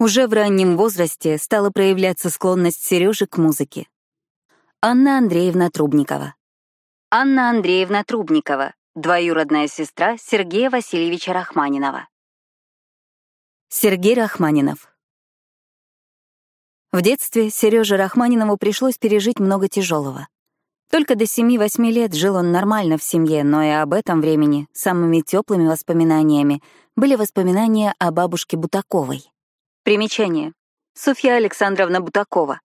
Уже в раннем возрасте стала проявляться склонность Сережи к музыке. Анна Андреевна Трубникова. Анна Андреевна Трубникова, двоюродная сестра Сергея Васильевича Рахманинова. Сергей Рахманинов. В детстве Сереже Рахманинову пришлось пережить много тяжелого. Только до 7-8 лет жил он нормально в семье, но и об этом времени самыми теплыми воспоминаниями были воспоминания о бабушке Бутаковой. Примечание. Софья Александровна Бутакова.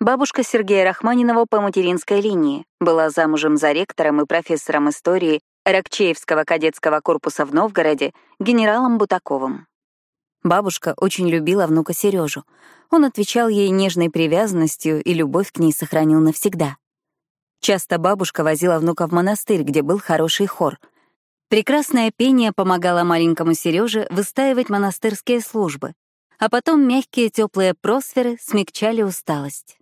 Бабушка Сергея Рахманинова по материнской линии была замужем за ректором и профессором истории Рокчеевского кадетского корпуса в Новгороде генералом Бутаковым. Бабушка очень любила внука Сережу. Он отвечал ей нежной привязанностью и любовь к ней сохранил навсегда. Часто бабушка возила внука в монастырь, где был хороший хор. Прекрасное пение помогало маленькому Сереже выстаивать монастырские службы, а потом мягкие теплые просферы смягчали усталость.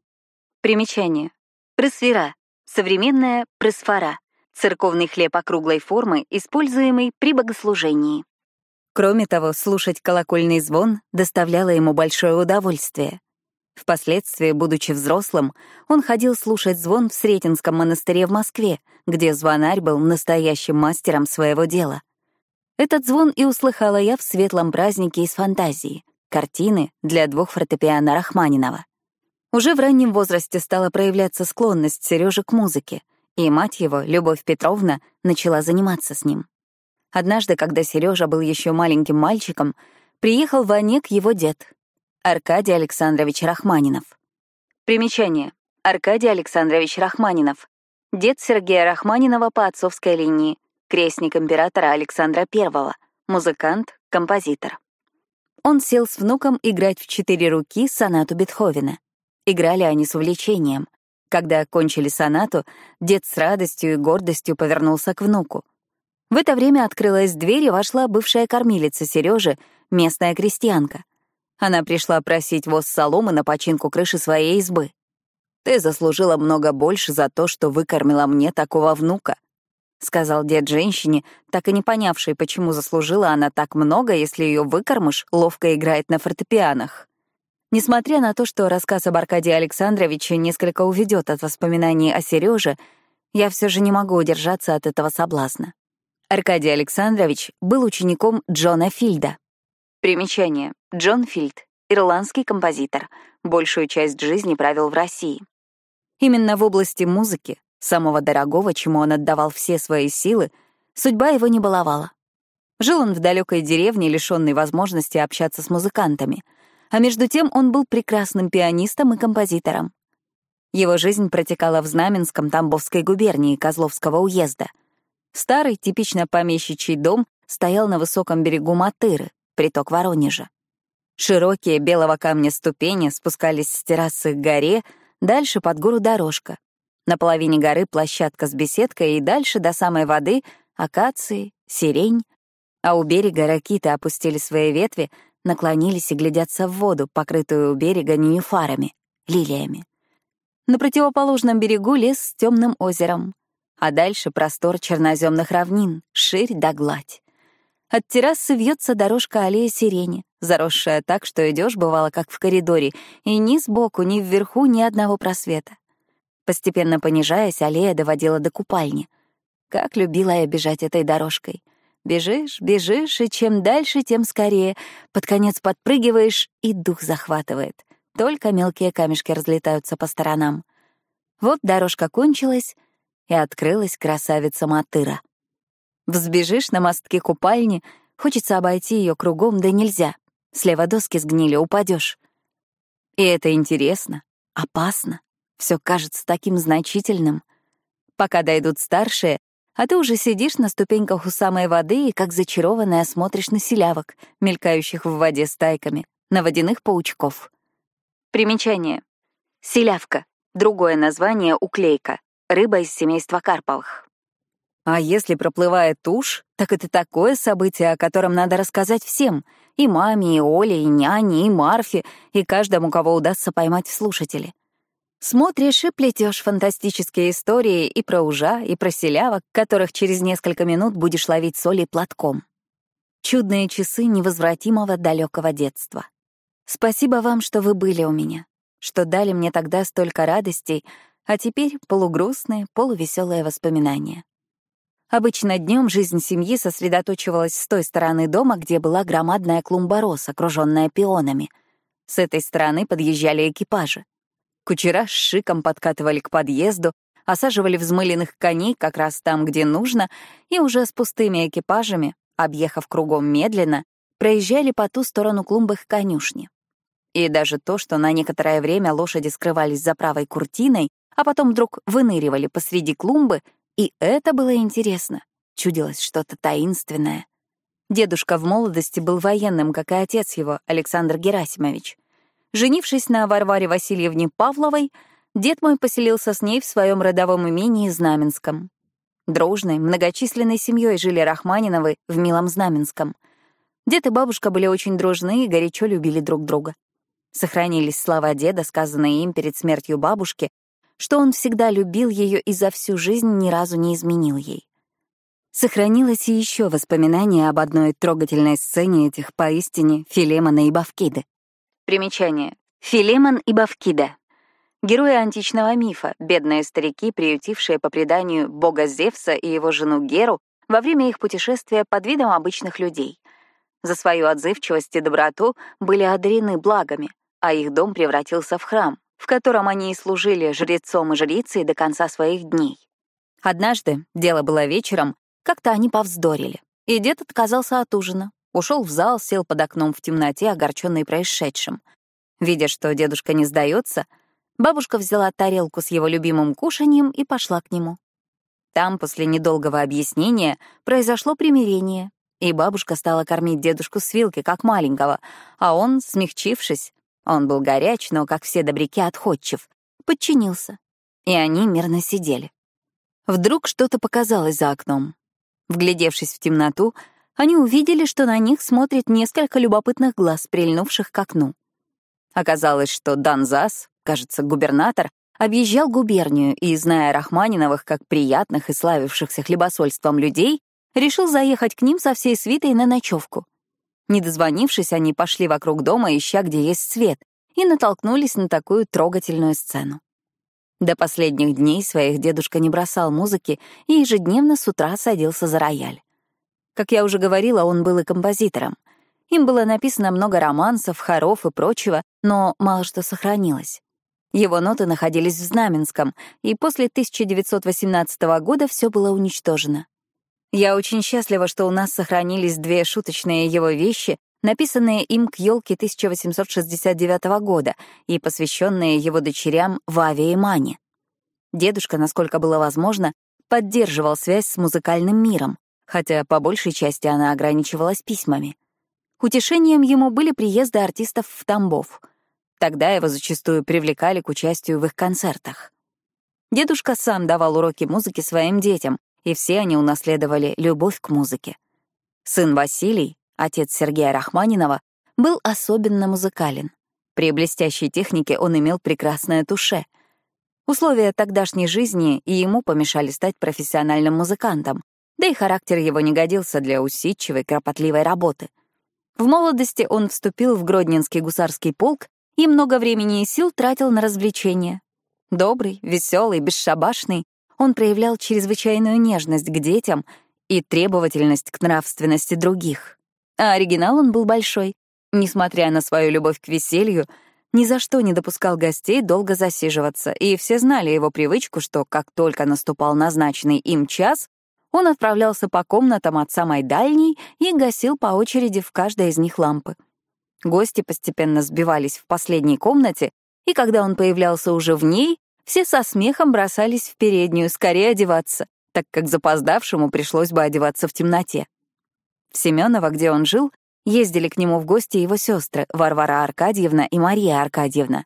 Примечание. Пресвера. Современная пресфора. Церковный хлеб округлой формы, используемый при богослужении. Кроме того, слушать колокольный звон доставляло ему большое удовольствие. Впоследствии, будучи взрослым, он ходил слушать звон в Сретенском монастыре в Москве, где звонарь был настоящим мастером своего дела. Этот звон и услыхала я в светлом празднике из фантазии — картины для двух фортепиано Рахманинова. Уже в раннем возрасте стала проявляться склонность Сережи к музыке, и мать его, Любовь Петровна, начала заниматься с ним. Однажды, когда Сережа был еще маленьким мальчиком, приехал в Онег его дед, Аркадий Александрович Рахманинов. Примечание. Аркадий Александрович Рахманинов. Дед Сергея Рахманинова по отцовской линии. Крестник императора Александра I. Музыкант, композитор. Он сел с внуком играть в четыре руки сонату Бетховена. Играли они с увлечением. Когда окончили сонату, дед с радостью и гордостью повернулся к внуку. В это время открылась дверь и вошла бывшая кормилица Сережи, местная крестьянка. Она пришла просить воз соломы на починку крыши своей избы. «Ты заслужила много больше за то, что выкормила мне такого внука», — сказал дед женщине, так и не понявшей, почему заслужила она так много, если ее выкормыш ловко играет на фортепианах. Несмотря на то, что рассказ об Аркадии Александровиче несколько уведет от воспоминаний о Сереже, я все же не могу удержаться от этого соблазна. Аркадий Александрович был учеником Джона Фильда, Примечание. Джон Фильд, ирландский композитор, большую часть жизни провел в России. Именно в области музыки, самого дорогого, чему он отдавал все свои силы, судьба его не баловала. Жил он в далекой деревне, лишенной возможности общаться с музыкантами, а между тем он был прекрасным пианистом и композитором. Его жизнь протекала в Знаменском Тамбовской губернии Козловского уезда. Старый, типично помещичий дом стоял на высоком берегу Матыры, приток Воронежа. Широкие белого камня ступени спускались с террасы к горе, дальше под гору дорожка. На половине горы площадка с беседкой и дальше до самой воды — акации, сирень. А у берега ракиты опустили свои ветви, наклонились и глядятся в воду, покрытую у берега нюнифарами, лилиями. На противоположном берегу лес с темным озером, а дальше простор черноземных равнин, ширь да гладь. От террасы вьется дорожка аллея сирени, заросшая так, что идешь, бывало, как в коридоре, и ни сбоку, ни вверху ни одного просвета. Постепенно понижаясь, аллея доводила до купальни. Как любила я бежать этой дорожкой. Бежишь, бежишь, и чем дальше, тем скорее. Под конец подпрыгиваешь, и дух захватывает. Только мелкие камешки разлетаются по сторонам. Вот дорожка кончилась, и открылась красавица Матыра. Взбежишь на мостке купальни, хочется обойти ее кругом, да нельзя. Слева доски сгнили, упадешь. И это интересно, опасно. Все кажется таким значительным. Пока дойдут старшие, а ты уже сидишь на ступеньках у самой воды и, как зачарованная, смотришь на селявок, мелькающих в воде стайками, на водяных паучков. Примечание. Селявка. Другое название — уклейка. Рыба из семейства карповых. А если проплывает тушь, так это такое событие, о котором надо рассказать всем — и маме, и Оле, и няне, и Марфе, и каждому, кого удастся поймать в слушатели. Смотришь и плетешь фантастические истории и про ужа, и про селявок, которых через несколько минут будешь ловить солей платком. Чудные часы невозвратимого далекого детства. Спасибо вам, что вы были у меня, что дали мне тогда столько радостей, а теперь полугрустные, полувеселые воспоминания. Обычно днем жизнь семьи сосредоточивалась с той стороны дома, где была громадная клумба роз, окруженная пионами. С этой стороны подъезжали экипажи. Кучера с шиком подкатывали к подъезду, осаживали взмыленных коней как раз там, где нужно, и уже с пустыми экипажами, объехав кругом медленно, проезжали по ту сторону клумбы к конюшне. И даже то, что на некоторое время лошади скрывались за правой куртиной, а потом вдруг выныривали посреди клумбы, и это было интересно. Чудилось что-то таинственное. Дедушка в молодости был военным, как и отец его, Александр Герасимович. Женившись на Варваре Васильевне Павловой, дед мой поселился с ней в своем родовом имении Знаменском. Дружной, многочисленной семьей жили Рахманиновы в Милом Знаменском. Дед и бабушка были очень дружны и горячо любили друг друга. Сохранились слова деда, сказанные им перед смертью бабушки, что он всегда любил ее и за всю жизнь ни разу не изменил ей. Сохранилось и еще воспоминание об одной трогательной сцене этих поистине Филемона и Бавкиды. Примечание. Филемон и Бавкида. Герои античного мифа, бедные старики, приютившие по преданию бога Зевса и его жену Геру во время их путешествия под видом обычных людей. За свою отзывчивость и доброту были одарены благами, а их дом превратился в храм, в котором они и служили жрецом и жрицей до конца своих дней. Однажды, дело было вечером, как-то они повздорили, и дед отказался от ужина, ушел в зал, сел под окном в темноте, огорченный происшедшим. Видя, что дедушка не сдается, бабушка взяла тарелку с его любимым кушаньем и пошла к нему. Там, после недолгого объяснения, произошло примирение, и бабушка стала кормить дедушку с вилки, как маленького, а он, смягчившись, он был горяч, но, как все добряки, отходчив, подчинился, и они мирно сидели. Вдруг что-то показалось за окном. Вглядевшись в темноту, они увидели, что на них смотрит несколько любопытных глаз, прильнувших к окну. Оказалось, что Данзас, кажется, губернатор, объезжал губернию и, зная Рахманиновых как приятных и славившихся хлебосольством людей, решил заехать к ним со всей свитой на ночевку. Не дозвонившись, они пошли вокруг дома, ища, где есть свет, и натолкнулись на такую трогательную сцену. До последних дней своих дедушка не бросал музыки и ежедневно с утра садился за рояль. Как я уже говорила, он был и композитором. Им было написано много романсов, хоров и прочего, но мало что сохранилось. Его ноты находились в Знаменском, и после 1918 года все было уничтожено. Я очень счастлива, что у нас сохранились две шуточные его вещи, написанные им к елке 1869 года и посвященные его дочерям Ваве и Мане. Дедушка, насколько было возможно, поддерживал связь с музыкальным миром, хотя по большей части она ограничивалась письмами. Утешением ему были приезды артистов в Тамбов. Тогда его зачастую привлекали к участию в их концертах. Дедушка сам давал уроки музыки своим детям, и все они унаследовали любовь к музыке. Сын Василий, отец Сергея Рахманинова, был особенно музыкален. При блестящей технике он имел прекрасное туше. Условия тогдашней жизни и ему помешали стать профессиональным музыкантом, да и характер его не годился для усидчивой, кропотливой работы. В молодости он вступил в Гродненский гусарский полк и много времени и сил тратил на развлечения. Добрый, веселый, бесшабашный, он проявлял чрезвычайную нежность к детям и требовательность к нравственности других. А оригинал он был большой. Несмотря на свою любовь к веселью, ни за что не допускал гостей долго засиживаться, и все знали его привычку, что как только наступал назначенный им час, он отправлялся по комнатам от самой дальней и гасил по очереди в каждой из них лампы. Гости постепенно сбивались в последней комнате, и когда он появлялся уже в ней, все со смехом бросались в переднюю скорее одеваться, так как запоздавшему пришлось бы одеваться в темноте. В Семеново, где он жил, ездили к нему в гости его сестры Варвара Аркадьевна и Мария Аркадьевна.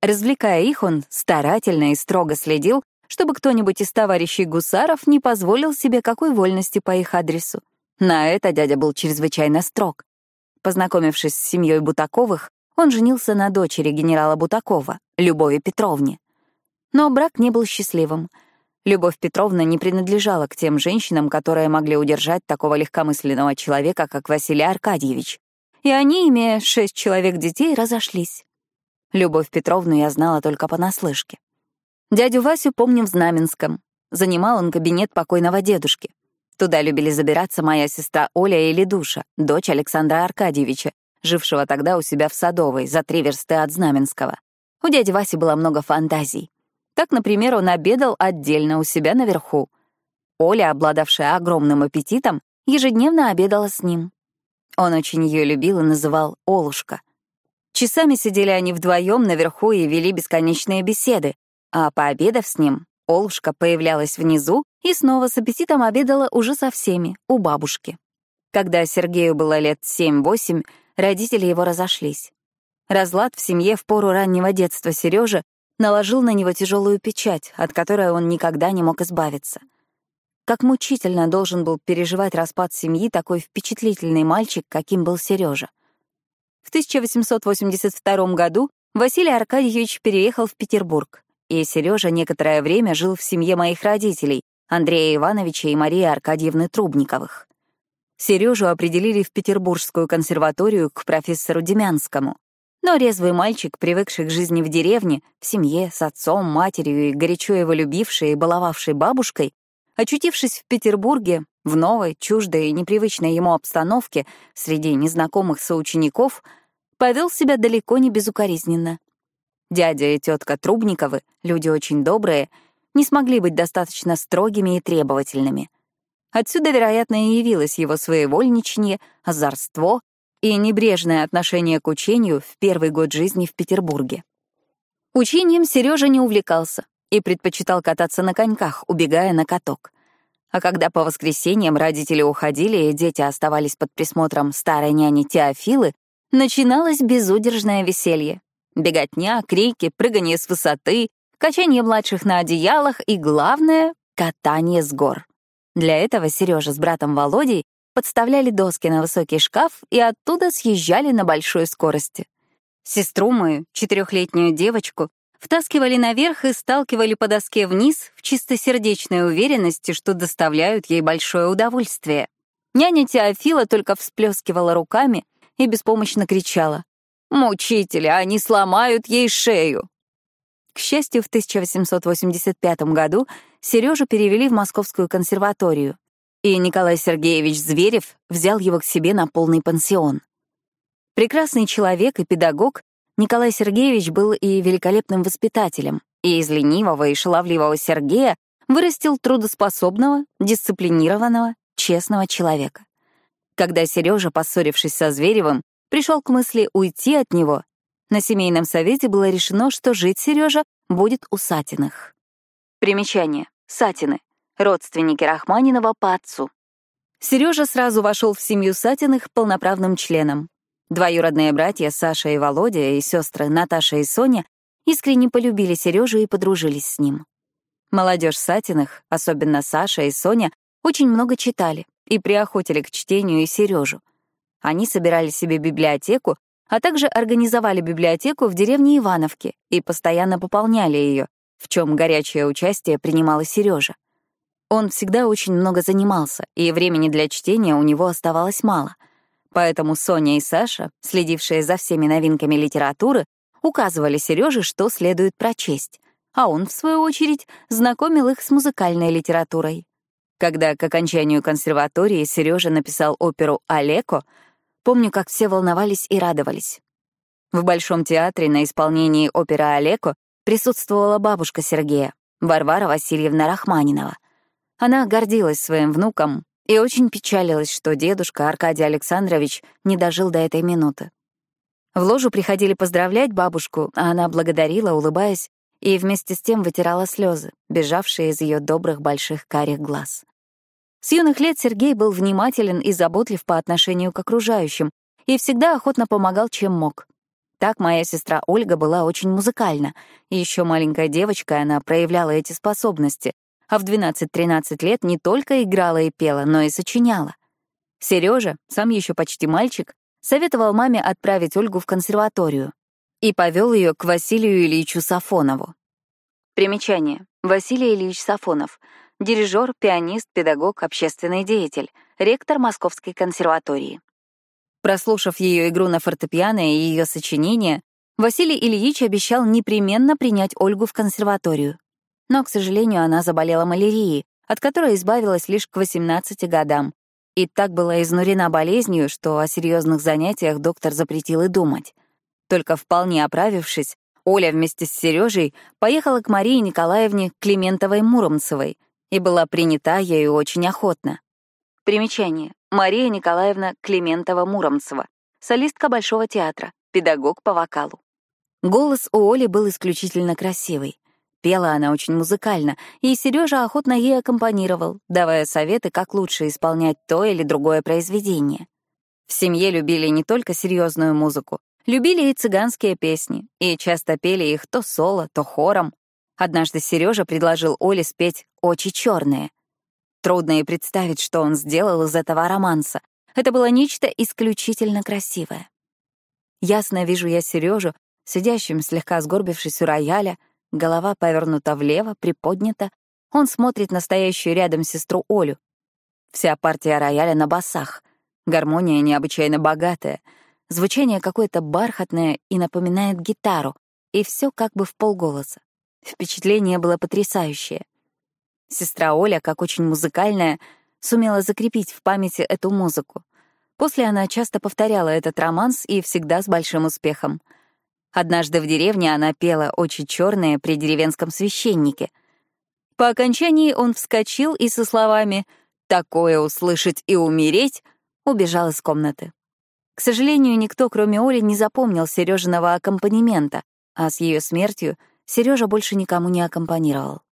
Развлекая их, он старательно и строго следил, чтобы кто-нибудь из товарищей гусаров не позволил себе какой вольности по их адресу. На это дядя был чрезвычайно строг. Познакомившись с семьей Бутаковых, он женился на дочери генерала Бутакова, Любови Петровне. Но брак не был счастливым. Любовь Петровна не принадлежала к тем женщинам, которые могли удержать такого легкомысленного человека, как Василий Аркадьевич. и они, имея шесть человек детей, разошлись. Любовь Петровну я знала только понаслышке. Дядю Васю помню в Знаменском. Занимал он кабинет покойного дедушки. Туда любили забираться моя сестра Оля и Ледуша, дочь Александра Аркадьевича, жившего тогда у себя в Садовой, за три версты от Знаменского. У дяди Васи было много фантазий. Так, например, он обедал отдельно у себя наверху. Оля, обладавшая огромным аппетитом, ежедневно обедала с ним. Он очень ее любил и называл Олушка. Часами сидели они вдвоем наверху и вели бесконечные беседы, а пообедав с ним, Олушка появлялась внизу и снова с аппетитом обедала уже со всеми, у бабушки. Когда Сергею было лет 7-8, родители его разошлись. Разлад в семье в пору раннего детства Сережи наложил на него тяжелую печать, от которой он никогда не мог избавиться. Как мучительно должен был переживать распад семьи такой впечатлительный мальчик, каким был Сережа. В 1882 году Василий Аркадьевич переехал в Петербург, и Сережа некоторое время жил в семье моих родителей, Андрея Ивановича и Марии Аркадьевны Трубниковых. Сережу определили в Петербургскую консерваторию к профессору Демянскому. Но резвый мальчик, привыкший к жизни в деревне, в семье, с отцом, матерью и горячо его любившей и баловавшей бабушкой, очутившись в Петербурге, в новой, чуждой и непривычной ему обстановке среди незнакомых соучеников, повел себя далеко не безукоризненно. Дядя и тетка Трубниковы, люди очень добрые, не смогли быть достаточно строгими и требовательными. Отсюда, вероятно, и явилось его своевольничание, озорство и небрежное отношение к учению в первый год жизни в Петербурге. Учением Сережа не увлекался и предпочитал кататься на коньках, убегая на каток. А когда по воскресеньям родители уходили и дети оставались под присмотром старой няни Теофилы, начиналось безудержное веселье. Беготня, крики, прыгание с высоты, качание младших на одеялах и, главное, катание с гор. Для этого Сережа с братом Володей подставляли доски на высокий шкаф и оттуда съезжали на большой скорости. Сестру мою, четырехлетнюю девочку, втаскивали наверх и сталкивали по доске вниз в чистосердечной уверенности, что доставляют ей большое удовольствие. Няня Теофила только всплескивала руками и беспомощно кричала. «Мучители, они сломают ей шею!» К счастью, в 1885 году Сережу перевели в Московскую консерваторию, и Николай Сергеевич Зверев взял его к себе на полный пансион. Прекрасный человек и педагог, Николай Сергеевич был и великолепным воспитателем, и из ленивого и шаловливого Сергея вырастил трудоспособного, дисциплинированного, честного человека. Когда Сережа, поссорившись со Зверевым, пришел к мысли уйти от него, на семейном совете было решено, что жить Сережа будет у Сатиных. Примечание. Сатины родственники Рахманинова по отцу. Сережа сразу вошел в семью Сатиных полноправным членом. Двоюродные братья Саша и Володя и сестры Наташа и Соня искренне полюбили Сережу и подружились с ним. Молодежь Сатиных, особенно Саша и Соня, очень много читали и приохотили к чтению и Сережу. Они собирали себе библиотеку, а также организовали библиотеку в деревне Ивановке и постоянно пополняли ее, в чем горячее участие принимала Сережа. Он всегда очень много занимался, и времени для чтения у него оставалось мало. Поэтому Соня и Саша, следившие за всеми новинками литературы, указывали Сереже, что следует прочесть, а он, в свою очередь, знакомил их с музыкальной литературой. Когда к окончанию консерватории Сережа написал оперу «Алеко», помню, как все волновались и радовались. В Большом театре на исполнении оперы «Алеко» присутствовала бабушка Сергея, Варвара Васильевна Рахманинова. Она гордилась своим внуком и очень печалилась, что дедушка Аркадий Александрович не дожил до этой минуты. В ложу приходили поздравлять бабушку, а она благодарила, улыбаясь, и вместе с тем вытирала слезы, бежавшие из ее добрых больших карих глаз. С юных лет Сергей был внимателен и заботлив по отношению к окружающим и всегда охотно помогал, чем мог. Так моя сестра Ольга была очень музыкальна, и еще маленькая девочка она проявляла эти способности, а в 12-13 лет не только играла и пела, но и сочиняла. Сережа, сам еще почти мальчик, советовал маме отправить Ольгу в консерваторию и повел ее к Василию Ильичу Сафонову. Примечание. Василий Ильич Сафонов — дирижер, пианист, педагог, общественный деятель, ректор Московской консерватории. Прослушав ее игру на фортепиано и ее сочинения, Василий Ильич обещал непременно принять Ольгу в консерваторию. Но, к сожалению, она заболела малярией, от которой избавилась лишь к 18 годам. И так была изнурена болезнью, что о серьезных занятиях доктор запретил и думать. Только вполне оправившись, Оля вместе с Сережей поехала к Марии Николаевне Климентовой-Муромцевой и была принята ею очень охотно. Примечание. Мария Николаевна Климентова-Муромцева, солистка Большого театра, педагог по вокалу. Голос у Оли был исключительно красивый. Пела она очень музыкально, и Сережа охотно ей аккомпанировал, давая советы, как лучше исполнять то или другое произведение. В семье любили не только серьезную музыку, любили и цыганские песни, и часто пели их то соло, то хором. Однажды Сережа предложил Оле спеть «Очи черные», Трудно и представить, что он сделал из этого романса. Это было нечто исключительно красивое. Ясно вижу я Сережу, сидящим, слегка сгорбившись у рояля, голова повернута влево, приподнята. Он смотрит на стоящую рядом сестру Олю. Вся партия рояля на басах. Гармония необычайно богатая. Звучание какое-то бархатное и напоминает гитару. И все как бы в полголоса. Впечатление было потрясающее. Сестра Оля, как очень музыкальная, сумела закрепить в памяти эту музыку. После она часто повторяла этот романс и всегда с большим успехом. Однажды в деревне она пела «Очи черные» при деревенском священнике. По окончании он вскочил и со словами «такое услышать и умереть» убежал из комнаты. К сожалению, никто, кроме Оли, не запомнил Сережиного аккомпанемента, а с ее смертью Сережа больше никому не аккомпанировал.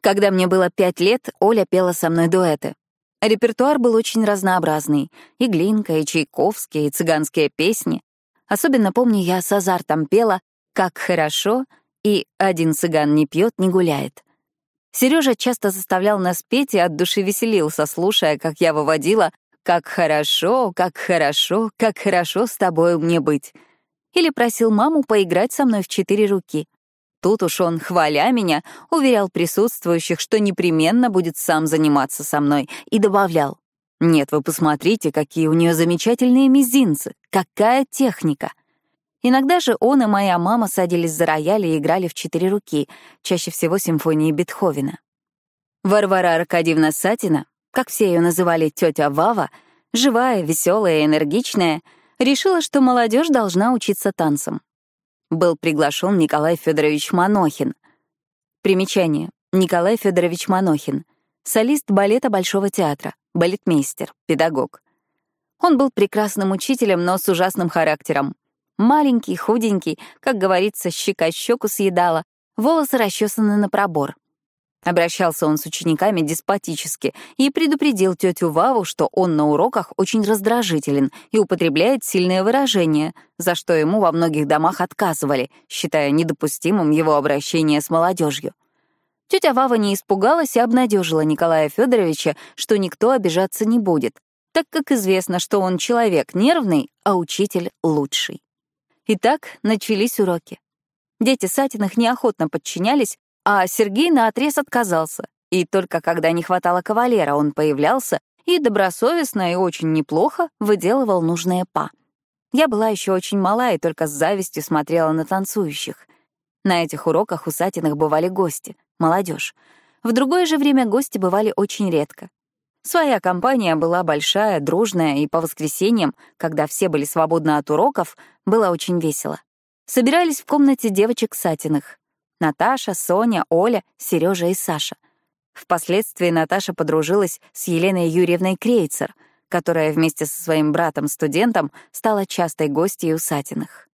Когда мне было пять лет, Оля пела со мной дуэты. Репертуар был очень разнообразный. И Глинка, и Чайковский, и цыганские песни. Особенно помню, я с азартом пела «Как хорошо» и «Один цыган не пьет, не гуляет». Сережа часто заставлял нас петь и от души веселился, слушая, как я выводила «Как хорошо, как хорошо, как хорошо с тобой мне быть». Или просил маму поиграть со мной в четыре руки. Тут уж он, хваля меня, уверял присутствующих, что непременно будет сам заниматься со мной, и добавлял. «Нет, вы посмотрите, какие у нее замечательные мизинцы, какая техника!» Иногда же он и моя мама садились за рояль и играли в четыре руки, чаще всего симфонии Бетховена. Варвара Аркадьевна Сатина, как все ее называли тетя Вава, живая, веселая и энергичная, решила, что молодежь должна учиться танцам был приглашен Николай Федорович Манохин. Примечание. Николай Федорович Манохин. Солист балета Большого театра, балетмейстер, педагог. Он был прекрасным учителем, но с ужасным характером. Маленький, худенький, как говорится, щека щеку съедала, волосы расчесаны на пробор. Обращался он с учениками деспотически и предупредил тетю Ваву, что он на уроках очень раздражителен и употребляет сильные выражения, за что ему во многих домах отказывали, считая недопустимым его обращение с молодежью. Тетя Вава не испугалась и обнадежила Николая Федоровича, что никто обижаться не будет, так как известно, что он человек нервный, а учитель лучший. Итак, начались уроки. Дети Сатиных неохотно подчинялись, а Сергей наотрез отказался. И только когда не хватало кавалера, он появлялся и добросовестно и очень неплохо выделывал нужное па. Я была еще очень мала и только с завистью смотрела на танцующих. На этих уроках у Сатиных бывали гости, молодежь. В другое же время гости бывали очень редко. Своя компания была большая, дружная, и по воскресеньям, когда все были свободны от уроков, было очень весело. Собирались в комнате девочек Сатиных. Наташа, Соня, Оля, Сережа и Саша. Впоследствии Наташа подружилась с Еленой Юрьевной Крейцер, которая вместе со своим братом-студентом стала частой гостьей Сатиных.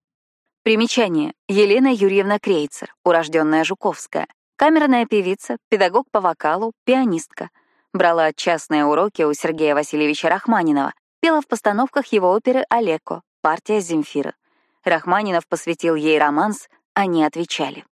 Примечание. Елена Юрьевна Крейцер, урожденная Жуковская, камерная певица, педагог по вокалу, пианистка. Брала частные уроки у Сергея Васильевича Рахманинова, пела в постановках его оперы «Олеко», партия Земфира. Рахманинов посвятил ей романс «Они отвечали».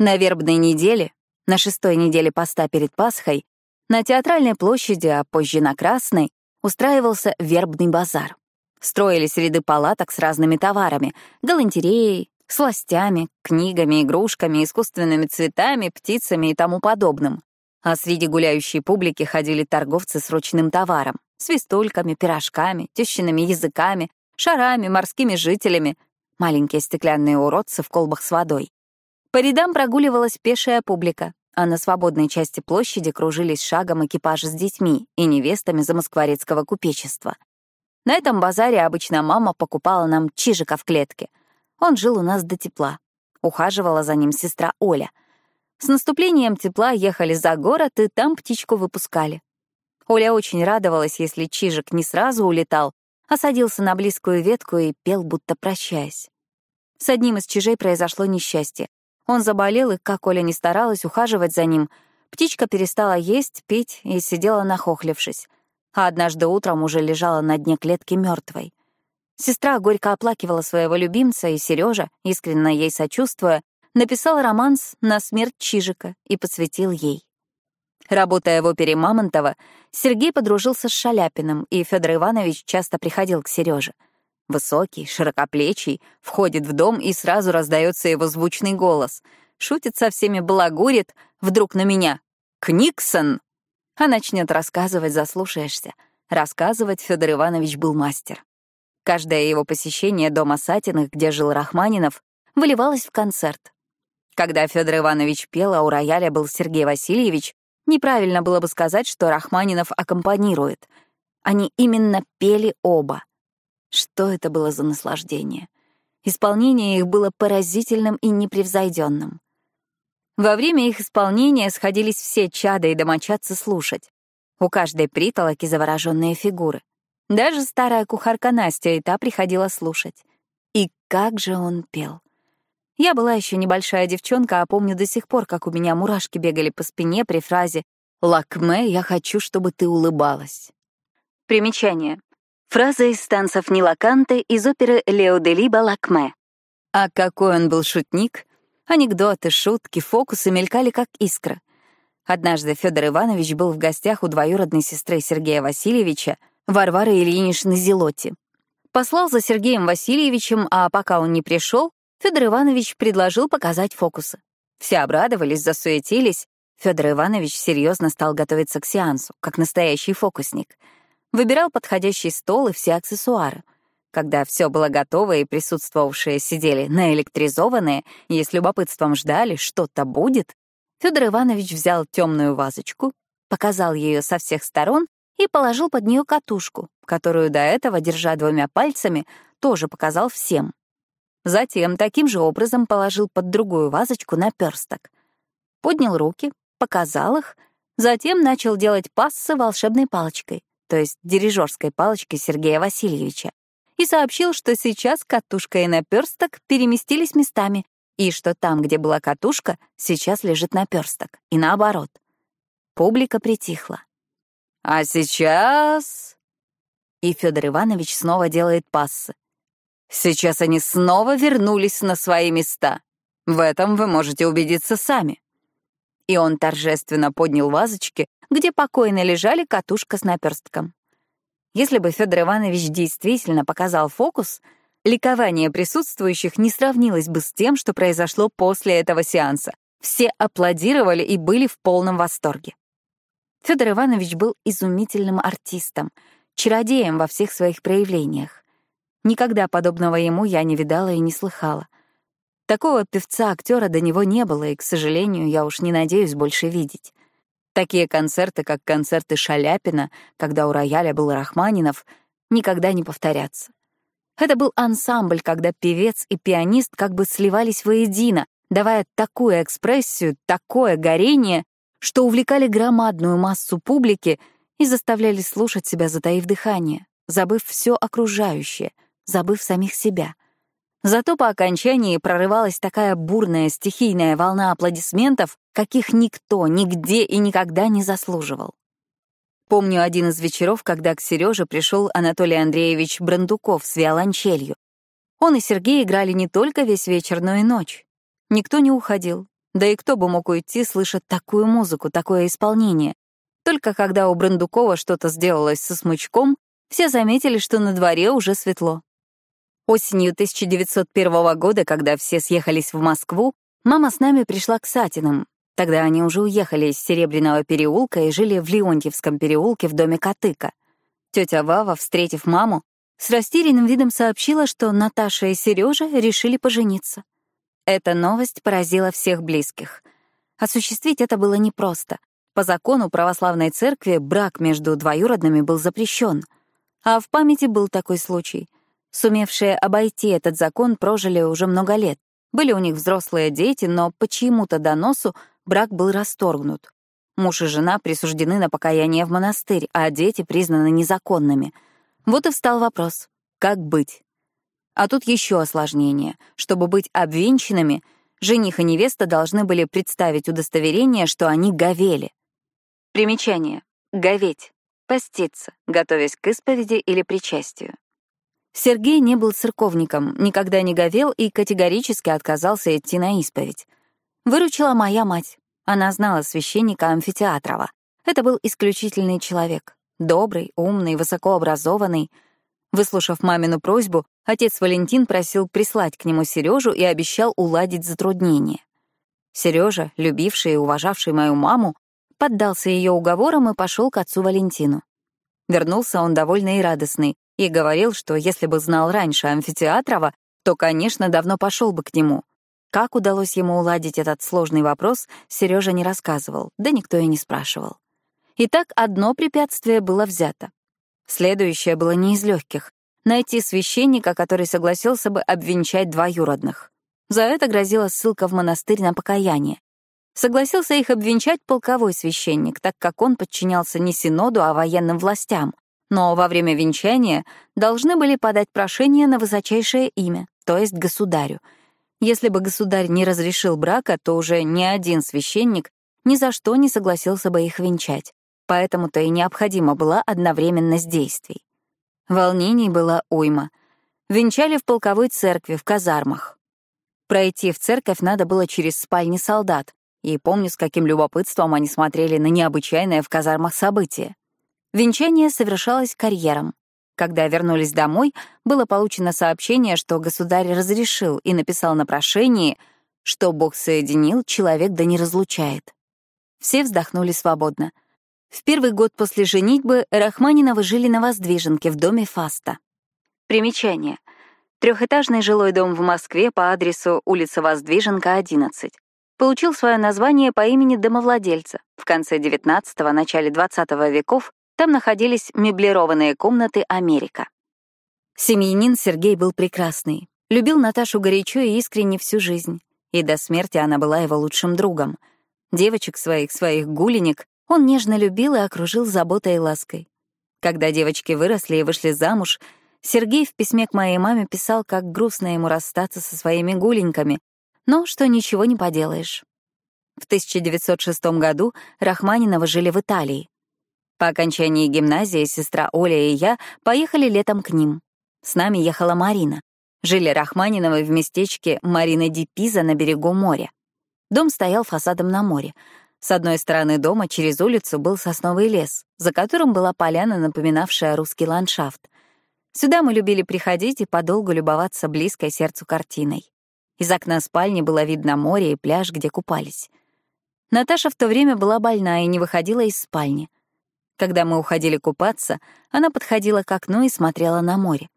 На вербной неделе, на шестой неделе поста перед Пасхой, на театральной площади, а позже на Красной, устраивался вербный базар. Строились ряды палаток с разными товарами — галантереей, сластями, книгами, игрушками, искусственными цветами, птицами и тому подобным. А среди гуляющей публики ходили торговцы с ручным товаром — свистульками, пирожками, тещиными языками, шарами, морскими жителями, маленькие стеклянные уродцы в колбах с водой. По рядам прогуливалась пешая публика, а на свободной части площади кружились шагом экипажи с детьми и невестами замоскворецкого купечества. На этом базаре обычно мама покупала нам чижика в клетке. Он жил у нас до тепла. Ухаживала за ним сестра Оля. С наступлением тепла ехали за город и там птичку выпускали. Оля очень радовалась, если чижик не сразу улетал, а садился на близкую ветку и пел, будто прощаясь. С одним из чижей произошло несчастье. Он заболел, и, как Оля не старалась ухаживать за ним, птичка перестала есть, пить и сидела нахохлившись. А однажды утром уже лежала на дне клетки мертвой. Сестра горько оплакивала своего любимца, и Сережа, искренне ей сочувствуя, написал романс на смерть Чижика и посвятил ей. Работая в опере Мамонтова, Сергей подружился с Шаляпиным, и Федор Иванович часто приходил к Сереже. Высокий, широкоплечий, входит в дом, и сразу раздается его звучный голос. Шутит со всеми, балагурит, вдруг на меня. «Книксон!» А начнет рассказывать, заслушаешься. Рассказывать Федор Иванович был мастер. Каждое его посещение дома Сатиных, где жил Рахманинов, выливалось в концерт. Когда Федор Иванович пел, а у рояля был Сергей Васильевич, Неправильно было бы сказать, что Рахманинов аккомпанирует. Они именно пели оба. Что это было за наслаждение? Исполнение их было поразительным и непревзойденным. Во время их исполнения сходились все чада и домочадцы слушать. У каждой притолоки завороженные фигуры. Даже старая кухарка Настя и та приходила слушать. И как же он пел. Я была еще небольшая девчонка, а помню до сих пор, как у меня мурашки бегали по спине при фразе «Лакме, я хочу, чтобы ты улыбалась». Примечание. Фраза из станцев Нилаканте из оперы Лео де Либо «Лакме». А какой он был шутник! Анекдоты, шутки, фокусы мелькали как искра. Однажды Федор Иванович был в гостях у двоюродной сестры Сергея Васильевича, Варвары Ильиничны Зелоти. Послал за Сергеем Васильевичем, а пока он не пришел, Федор Иванович предложил показать фокусы. Все обрадовались, засуетились. Федор Иванович серьезно стал готовиться к сеансу, как настоящий фокусник. Выбирал подходящий стол и все аксессуары. Когда все было готово и присутствовавшие сидели наэлектризованные и с любопытством ждали, что-то будет, Федор Иванович взял темную вазочку, показал ее со всех сторон и положил под нее катушку, которую до этого, держа двумя пальцами, тоже показал всем. Затем таким же образом положил под другую вазочку наперсток. Поднял руки, показал их, затем начал делать пассы волшебной палочкой, то есть дирижерской палочкой Сергея Васильевича, и сообщил, что сейчас катушка и наперсток переместились местами, и что там, где была катушка, сейчас лежит наперсток, и наоборот. Публика притихла. «А сейчас...» И Федор Иванович снова делает пассы. Сейчас они снова вернулись на свои места. В этом вы можете убедиться сами. И он торжественно поднял вазочки, где покойно лежали катушка с наперстком. Если бы Федор Иванович действительно показал фокус, ликование присутствующих не сравнилось бы с тем, что произошло после этого сеанса. Все аплодировали и были в полном восторге. Федор Иванович был изумительным артистом, чародеем во всех своих проявлениях. Никогда подобного ему я не видала и не слыхала. Такого певца-актера до него не было, и, к сожалению, я уж не надеюсь больше видеть. Такие концерты, как концерты Шаляпина, когда у рояля был Рахманинов, никогда не повторятся. Это был ансамбль, когда певец и пианист как бы сливались воедино, давая такую экспрессию, такое горение, что увлекали громадную массу публики и заставляли слушать себя, затаив дыхание, забыв все окружающее — забыв самих себя. Зато по окончании прорывалась такая бурная стихийная волна аплодисментов, каких никто, нигде и никогда не заслуживал. Помню один из вечеров, когда к Сереже пришел Анатолий Андреевич Брандуков с виолончелью. Он и Сергей играли не только весь вечер, но и ночь. Никто не уходил. Да и кто бы мог уйти, слыша такую музыку, такое исполнение. Только когда у Брандукова что-то сделалось со смычком, все заметили, что на дворе уже светло. Осенью 1901 года, когда все съехались в Москву, мама с нами пришла к Сатинам. Тогда они уже уехали из Серебряного переулка и жили в Леонтьевском переулке в доме Котыка. Тетя Вава, встретив маму, с растерянным видом сообщила, что Наташа и Сережа решили пожениться. Эта новость поразила всех близких. Осуществить это было непросто. По закону православной церкви брак между двоюродными был запрещен. А в памяти был такой случай. Сумевшие обойти этот закон прожили уже много лет. Были у них взрослые дети, но по чьему-то доносу брак был расторгнут. Муж и жена присуждены на покаяние в монастырь, а дети признаны незаконными — вот и встал вопрос, как быть? А тут еще осложнение. Чтобы быть обвенчанными, жених и невеста должны были представить удостоверение, что они говели. Примечание. Говеть. Поститься, готовясь к исповеди или причастию. Сергей не был церковником, никогда не говел и категорически отказался идти на исповедь. Выручила моя мать. Она знала священника Амфитеатрова. Это был исключительный человек. Добрый, умный, высокообразованный. Выслушав мамину просьбу, отец Валентин просил прислать к нему Сережу и обещал уладить затруднение. Сережа, любивший и уважавший мою маму, поддался ее уговорам и пошел к отцу Валентину. Вернулся он довольный и радостный и говорил, что если бы знал раньше Амфитеатрова, то, конечно, давно пошел бы к нему. Как удалось ему уладить этот сложный вопрос, Сережа не рассказывал, да никто и не спрашивал. Итак, одно препятствие было взято. Следующее было не из легких — найти священника, который согласился бы обвенчать двоюродных. За это грозила ссылка в монастырь на покаяние. Согласился их обвенчать полковой священник, так как он подчинялся не синоду, а военным властям. Но во время венчания должны были подать прошение на высочайшее имя, то есть государю. Если бы государь не разрешил брака, то уже ни один священник ни за что не согласился бы их венчать поэтому-то и необходима была одновременность действий. Волнений была уйма. Венчали в полковой церкви, в казармах. Пройти в церковь надо было через спальни солдат, и помню, с каким любопытством они смотрели на необычайное в казармах событие. Венчание совершалось карьером. Когда вернулись домой, было получено сообщение, что государь разрешил и написал на прошении, что Бог соединил, человек да не разлучает. Все вздохнули свободно — в первый год после женитьбы Рахманиновы жили на Воздвиженке в доме Фаста. Примечание. Трехэтажный жилой дом в Москве по адресу улица Воздвиженка, 11. Получил свое название по имени домовладельца. В конце XIX — начале XX веков там находились меблированные комнаты «Америка». Семьянин Сергей был прекрасный. Любил Наташу горячо и искренне всю жизнь. И до смерти она была его лучшим другом. Девочек своих, своих гуленек, он нежно любил и окружил заботой и лаской. Когда девочки выросли и вышли замуж, Сергей в письме к моей маме писал, как грустно ему расстаться со своими гуленьками, но что ничего не поделаешь. В 1906 году Рахманиновы жили в Италии. По окончании гимназии сестра Оля и я поехали летом к ним. С нами ехала Марина. Жили Рахманиновы в местечке Марина Ди Пиза на берегу моря. Дом стоял фасадом на море, с одной стороны дома через улицу был сосновый лес, за которым была поляна, напоминавшая русский ландшафт. Сюда мы любили приходить и подолгу любоваться близкой сердцу картиной. Из окна спальни было видно море и пляж, где купались. Наташа в то время была больна и не выходила из спальни. Когда мы уходили купаться, она подходила к окну и смотрела на море.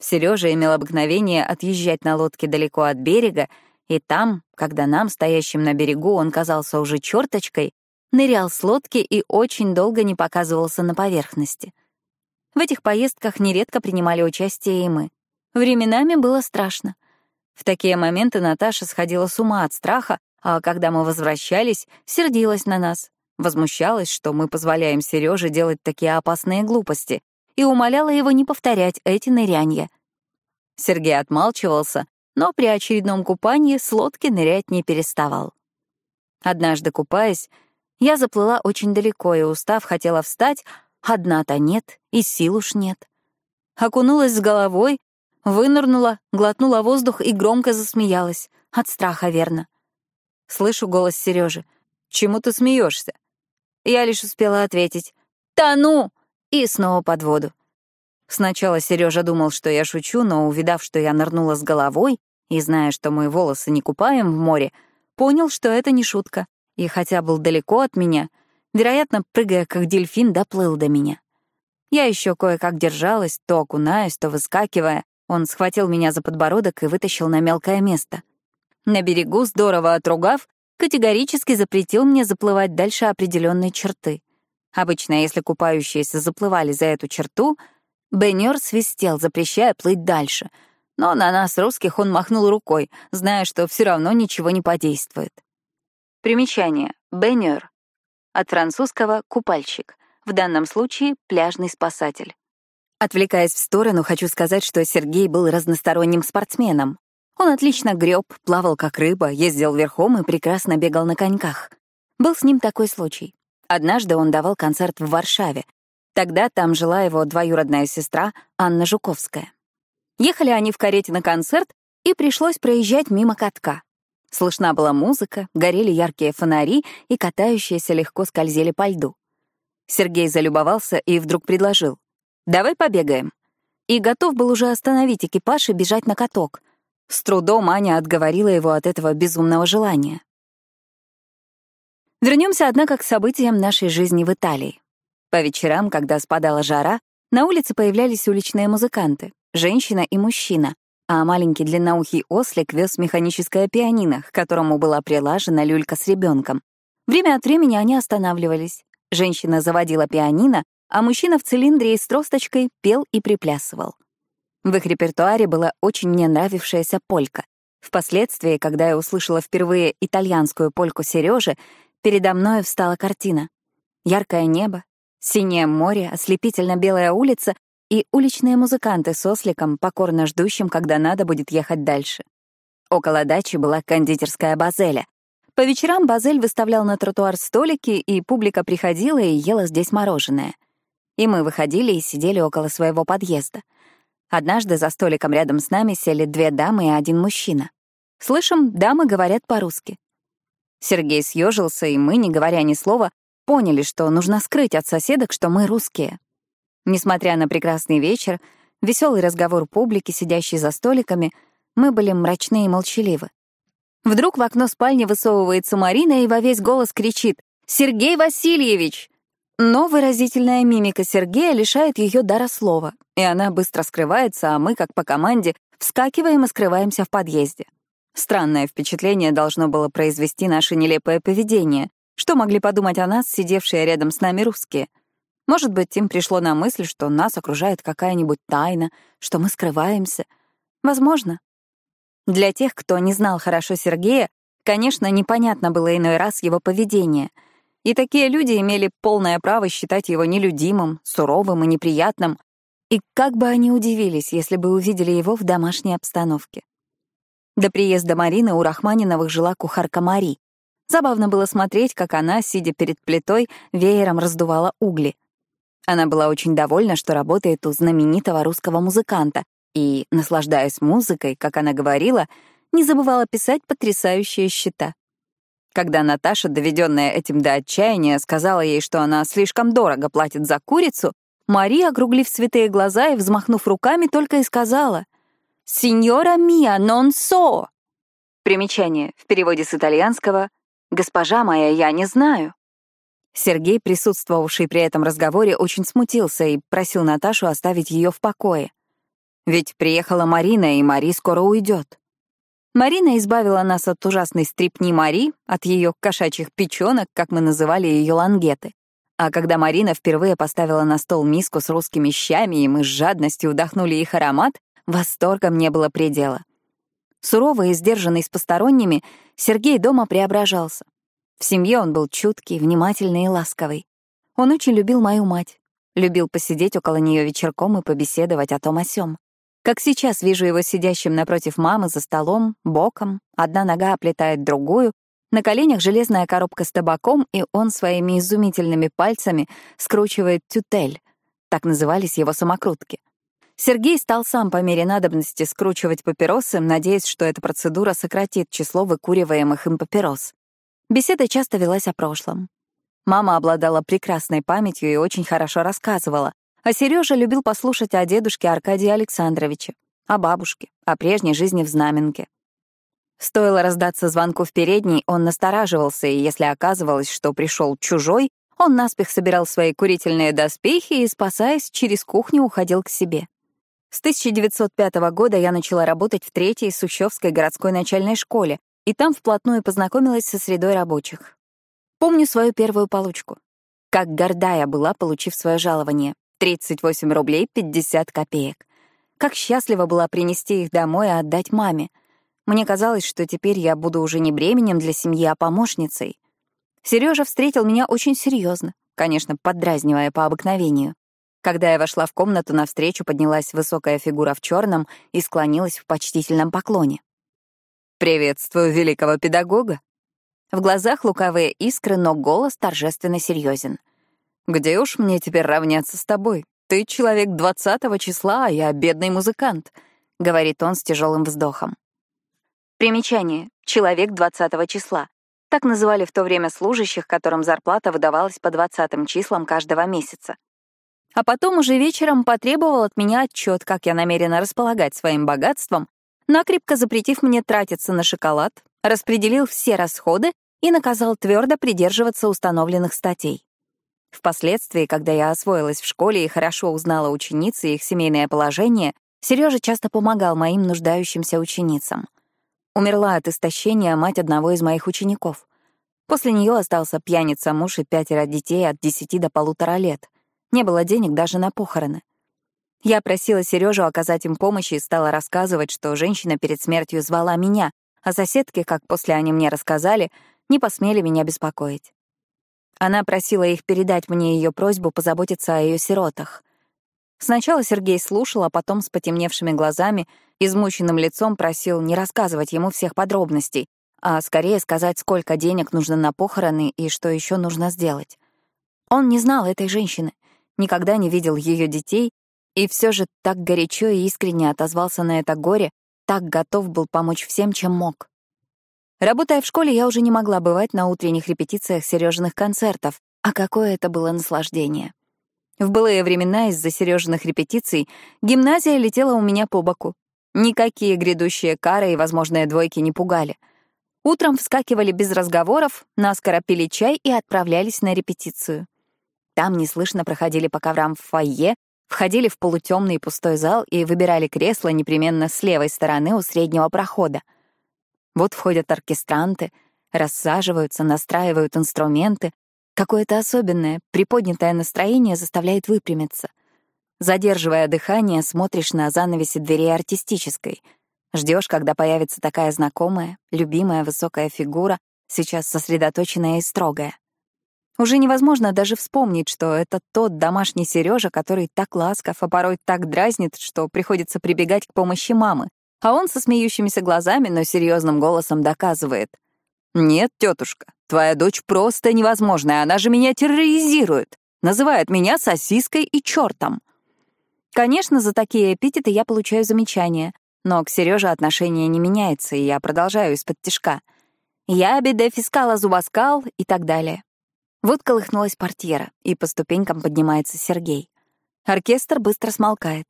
Сережа имел обыкновение отъезжать на лодке далеко от берега и там, когда нам, стоящим на берегу, он казался уже черточкой, нырял с лодки и очень долго не показывался на поверхности. В этих поездках нередко принимали участие и мы. Временами было страшно. В такие моменты Наташа сходила с ума от страха, а когда мы возвращались, сердилась на нас, возмущалась, что мы позволяем Сереже делать такие опасные глупости, и умоляла его не повторять эти нырянья. Сергей отмалчивался, но при очередном купании с лодки нырять не переставал. Однажды, купаясь, я заплыла очень далеко и, устав, хотела встать, одна-то нет, и сил уж нет. Окунулась с головой, вынырнула, глотнула воздух и громко засмеялась. От страха, верно. Слышу голос Сережи. «Чему ты смеешься? Я лишь успела ответить «Тону!» и снова под воду. Сначала Сережа думал, что я шучу, но, увидав, что я нырнула с головой, и зная, что мы волосы не купаем в море, понял, что это не шутка, и хотя был далеко от меня, вероятно, прыгая как дельфин, доплыл до меня. Я еще кое-как держалась, то окунаясь, то выскакивая. Он схватил меня за подбородок и вытащил на мелкое место. На берегу, здорово отругав, категорически запретил мне заплывать дальше определенной черты. Обычно, если купающиеся заплывали за эту черту, Беннер свистел, запрещая плыть дальше. Но на нас, русских, он махнул рукой, зная, что все равно ничего не подействует. Примечание. Беннер. От французского «купальщик». В данном случае — пляжный спасатель. Отвлекаясь в сторону, хочу сказать, что Сергей был разносторонним спортсменом. Он отлично греб, плавал как рыба, ездил верхом и прекрасно бегал на коньках. Был с ним такой случай. Однажды он давал концерт в Варшаве. Тогда там жила его двоюродная сестра Анна Жуковская. Ехали они в карете на концерт, и пришлось проезжать мимо катка. Слышна была музыка, горели яркие фонари, и катающиеся легко скользили по льду. Сергей залюбовался и вдруг предложил. «Давай побегаем». И готов был уже остановить экипаж и бежать на каток. С трудом Аня отговорила его от этого безумного желания. Вернемся, однако, к событиям нашей жизни в Италии. По вечерам, когда спадала жара, на улице появлялись уличные музыканты, женщина и мужчина, а маленький длинноухий ослик вез механическое пианино, к которому была прилажена люлька с ребенком. Время от времени они останавливались. Женщина заводила пианино, а мужчина в цилиндре и с тросточкой пел и приплясывал. В их репертуаре была очень мне нравившаяся полька. Впоследствии, когда я услышала впервые итальянскую польку Сережи, передо мной встала картина. Яркое небо, синее море, ослепительно-белая улица и уличные музыканты с осликом, покорно ждущим, когда надо будет ехать дальше. Около дачи была кондитерская Базеля. По вечерам Базель выставлял на тротуар столики, и публика приходила и ела здесь мороженое. И мы выходили и сидели около своего подъезда — Однажды за столиком рядом с нами сели две дамы и один мужчина. Слышим, дамы говорят по-русски. Сергей съежился, и мы, не говоря ни слова, поняли, что нужно скрыть от соседок, что мы русские. Несмотря на прекрасный вечер, веселый разговор публики, сидящей за столиками, мы были мрачны и молчаливы. Вдруг в окно спальни высовывается Марина и во весь голос кричит «Сергей Васильевич!» Но выразительная мимика Сергея лишает ее дара слова, и она быстро скрывается, а мы, как по команде, вскакиваем и скрываемся в подъезде. Странное впечатление должно было произвести наше нелепое поведение. Что могли подумать о нас, сидевшие рядом с нами русские? Может быть, им пришло на мысль, что нас окружает какая-нибудь тайна, что мы скрываемся. Возможно. Для тех, кто не знал хорошо Сергея, конечно, непонятно было иной раз его поведение — и такие люди имели полное право считать его нелюдимым, суровым и неприятным. И как бы они удивились, если бы увидели его в домашней обстановке. До приезда Марины у Рахманиновых жила кухарка Мари. Забавно было смотреть, как она, сидя перед плитой, веером раздувала угли. Она была очень довольна, что работает у знаменитого русского музыканта, и, наслаждаясь музыкой, как она говорила, не забывала писать потрясающие счета. Когда Наташа, доведенная этим до отчаяния, сказала ей, что она слишком дорого платит за курицу, Мария, округлив святые глаза и взмахнув руками, только и сказала «Синьора мия, нон со!» Примечание в переводе с итальянского «Госпожа моя, я не знаю». Сергей, присутствовавший при этом разговоре, очень смутился и просил Наташу оставить ее в покое. Ведь приехала Марина, и Мари скоро уйдет. Марина избавила нас от ужасной стрипни Мари, от ее кошачьих печенок, как мы называли ее лангеты. А когда Марина впервые поставила на стол миску с русскими щами, и мы с жадностью вдохнули их аромат, восторгом не было предела. Суровый и сдержанный с посторонними, Сергей дома преображался. В семье он был чуткий, внимательный и ласковый. Он очень любил мою мать, любил посидеть около нее вечерком и побеседовать о том о сём. Как сейчас вижу его сидящим напротив мамы за столом, боком, одна нога оплетает другую, на коленях железная коробка с табаком, и он своими изумительными пальцами скручивает тютель. Так назывались его самокрутки. Сергей стал сам по мере надобности скручивать папиросы, надеясь, что эта процедура сократит число выкуриваемых им папирос. Беседа часто велась о прошлом. Мама обладала прекрасной памятью и очень хорошо рассказывала, а Сережа любил послушать о дедушке Аркадии Александровиче, о бабушке, о прежней жизни в Знаменке. Стоило раздаться звонку в передней, он настораживался, и если оказывалось, что пришел чужой, Он наспех собирал свои курительные доспехи и, спасаясь, через кухню уходил к себе. С 1905 года я начала работать в третьей Сущевской городской начальной школе, и там вплотную познакомилась со средой рабочих. Помню свою первую получку. Как горда я была, получив свое жалование — 38 рублей 50 копеек. Как счастлива была принести их домой и отдать маме. Мне казалось, что теперь я буду уже не бременем для семьи, а помощницей. Сережа встретил меня очень серьезно, конечно, поддразнивая по обыкновению. Когда я вошла в комнату, навстречу поднялась высокая фигура в черном и склонилась в почтительном поклоне. «Приветствую великого педагога!» В глазах лукавые искры, но голос торжественно серьезен. «Где уж мне теперь равняться с тобой? Ты человек двадцатого числа, а я бедный музыкант», — говорит он с тяжелым вздохом. Примечание. Человек двадцатого числа. Так называли в то время служащих, которым зарплата выдавалась по 20 числам каждого месяца. А потом уже вечером потребовал от меня отчет, как я намерена располагать своим богатством, накрепко запретив мне тратиться на шоколад, распределил все расходы и наказал твердо придерживаться установленных статей. Впоследствии, когда я освоилась в школе и хорошо узнала учениц и их семейное положение, Сережа часто помогал моим нуждающимся ученицам. Умерла от истощения мать одного из моих учеников. После нее остался пьяница муж и пятеро детей от десяти до полутора лет. Не было денег даже на похороны. Я просила Сережу оказать им помощь и стала рассказывать, что женщина перед смертью звала меня, а соседки, как после они мне рассказали, не посмели меня беспокоить. Она просила их передать мне ее просьбу позаботиться о ее сиротах. Сначала Сергей слушал, а потом с потемневшими глазами, измученным лицом просил не рассказывать ему всех подробностей, а скорее сказать, сколько денег нужно на похороны и что еще нужно сделать. Он не знал этой женщины, никогда не видел ее детей, и все же так горячо и искренне отозвался на это горе, так готов был помочь всем, чем мог. Работая в школе, я уже не могла бывать на утренних репетициях Сережиных концертов, а какое это было наслаждение. В былые времена из-за Сережиных репетиций гимназия летела у меня по боку. Никакие грядущие кары и возможные двойки не пугали. Утром вскакивали без разговоров, наскоро пили чай и отправлялись на репетицию. Там неслышно проходили по коврам в фойе, входили в полутемный пустой зал и выбирали кресло непременно с левой стороны у среднего прохода. Вот входят оркестранты, рассаживаются, настраивают инструменты, Какое-то особенное, приподнятое настроение заставляет выпрямиться. Задерживая дыхание, смотришь на занавеси дверей артистической. Ждешь, когда появится такая знакомая, любимая высокая фигура, сейчас сосредоточенная и строгая. Уже невозможно даже вспомнить, что это тот домашний Сережа, который так ласков, а порой так дразнит, что приходится прибегать к помощи мамы. А он со смеющимися глазами, но серьезным голосом доказывает. «Нет, тетушка, твоя дочь просто невозможная, она же меня терроризирует, называет меня сосиской и чертом». Конечно, за такие эпитеты я получаю замечания, но к Сереже отношение не меняется, и я продолжаю из-под тишка. Я беде фискала зубоскал и так далее. Вот колыхнулась портьера, и по ступенькам поднимается Сергей. Оркестр быстро смолкает.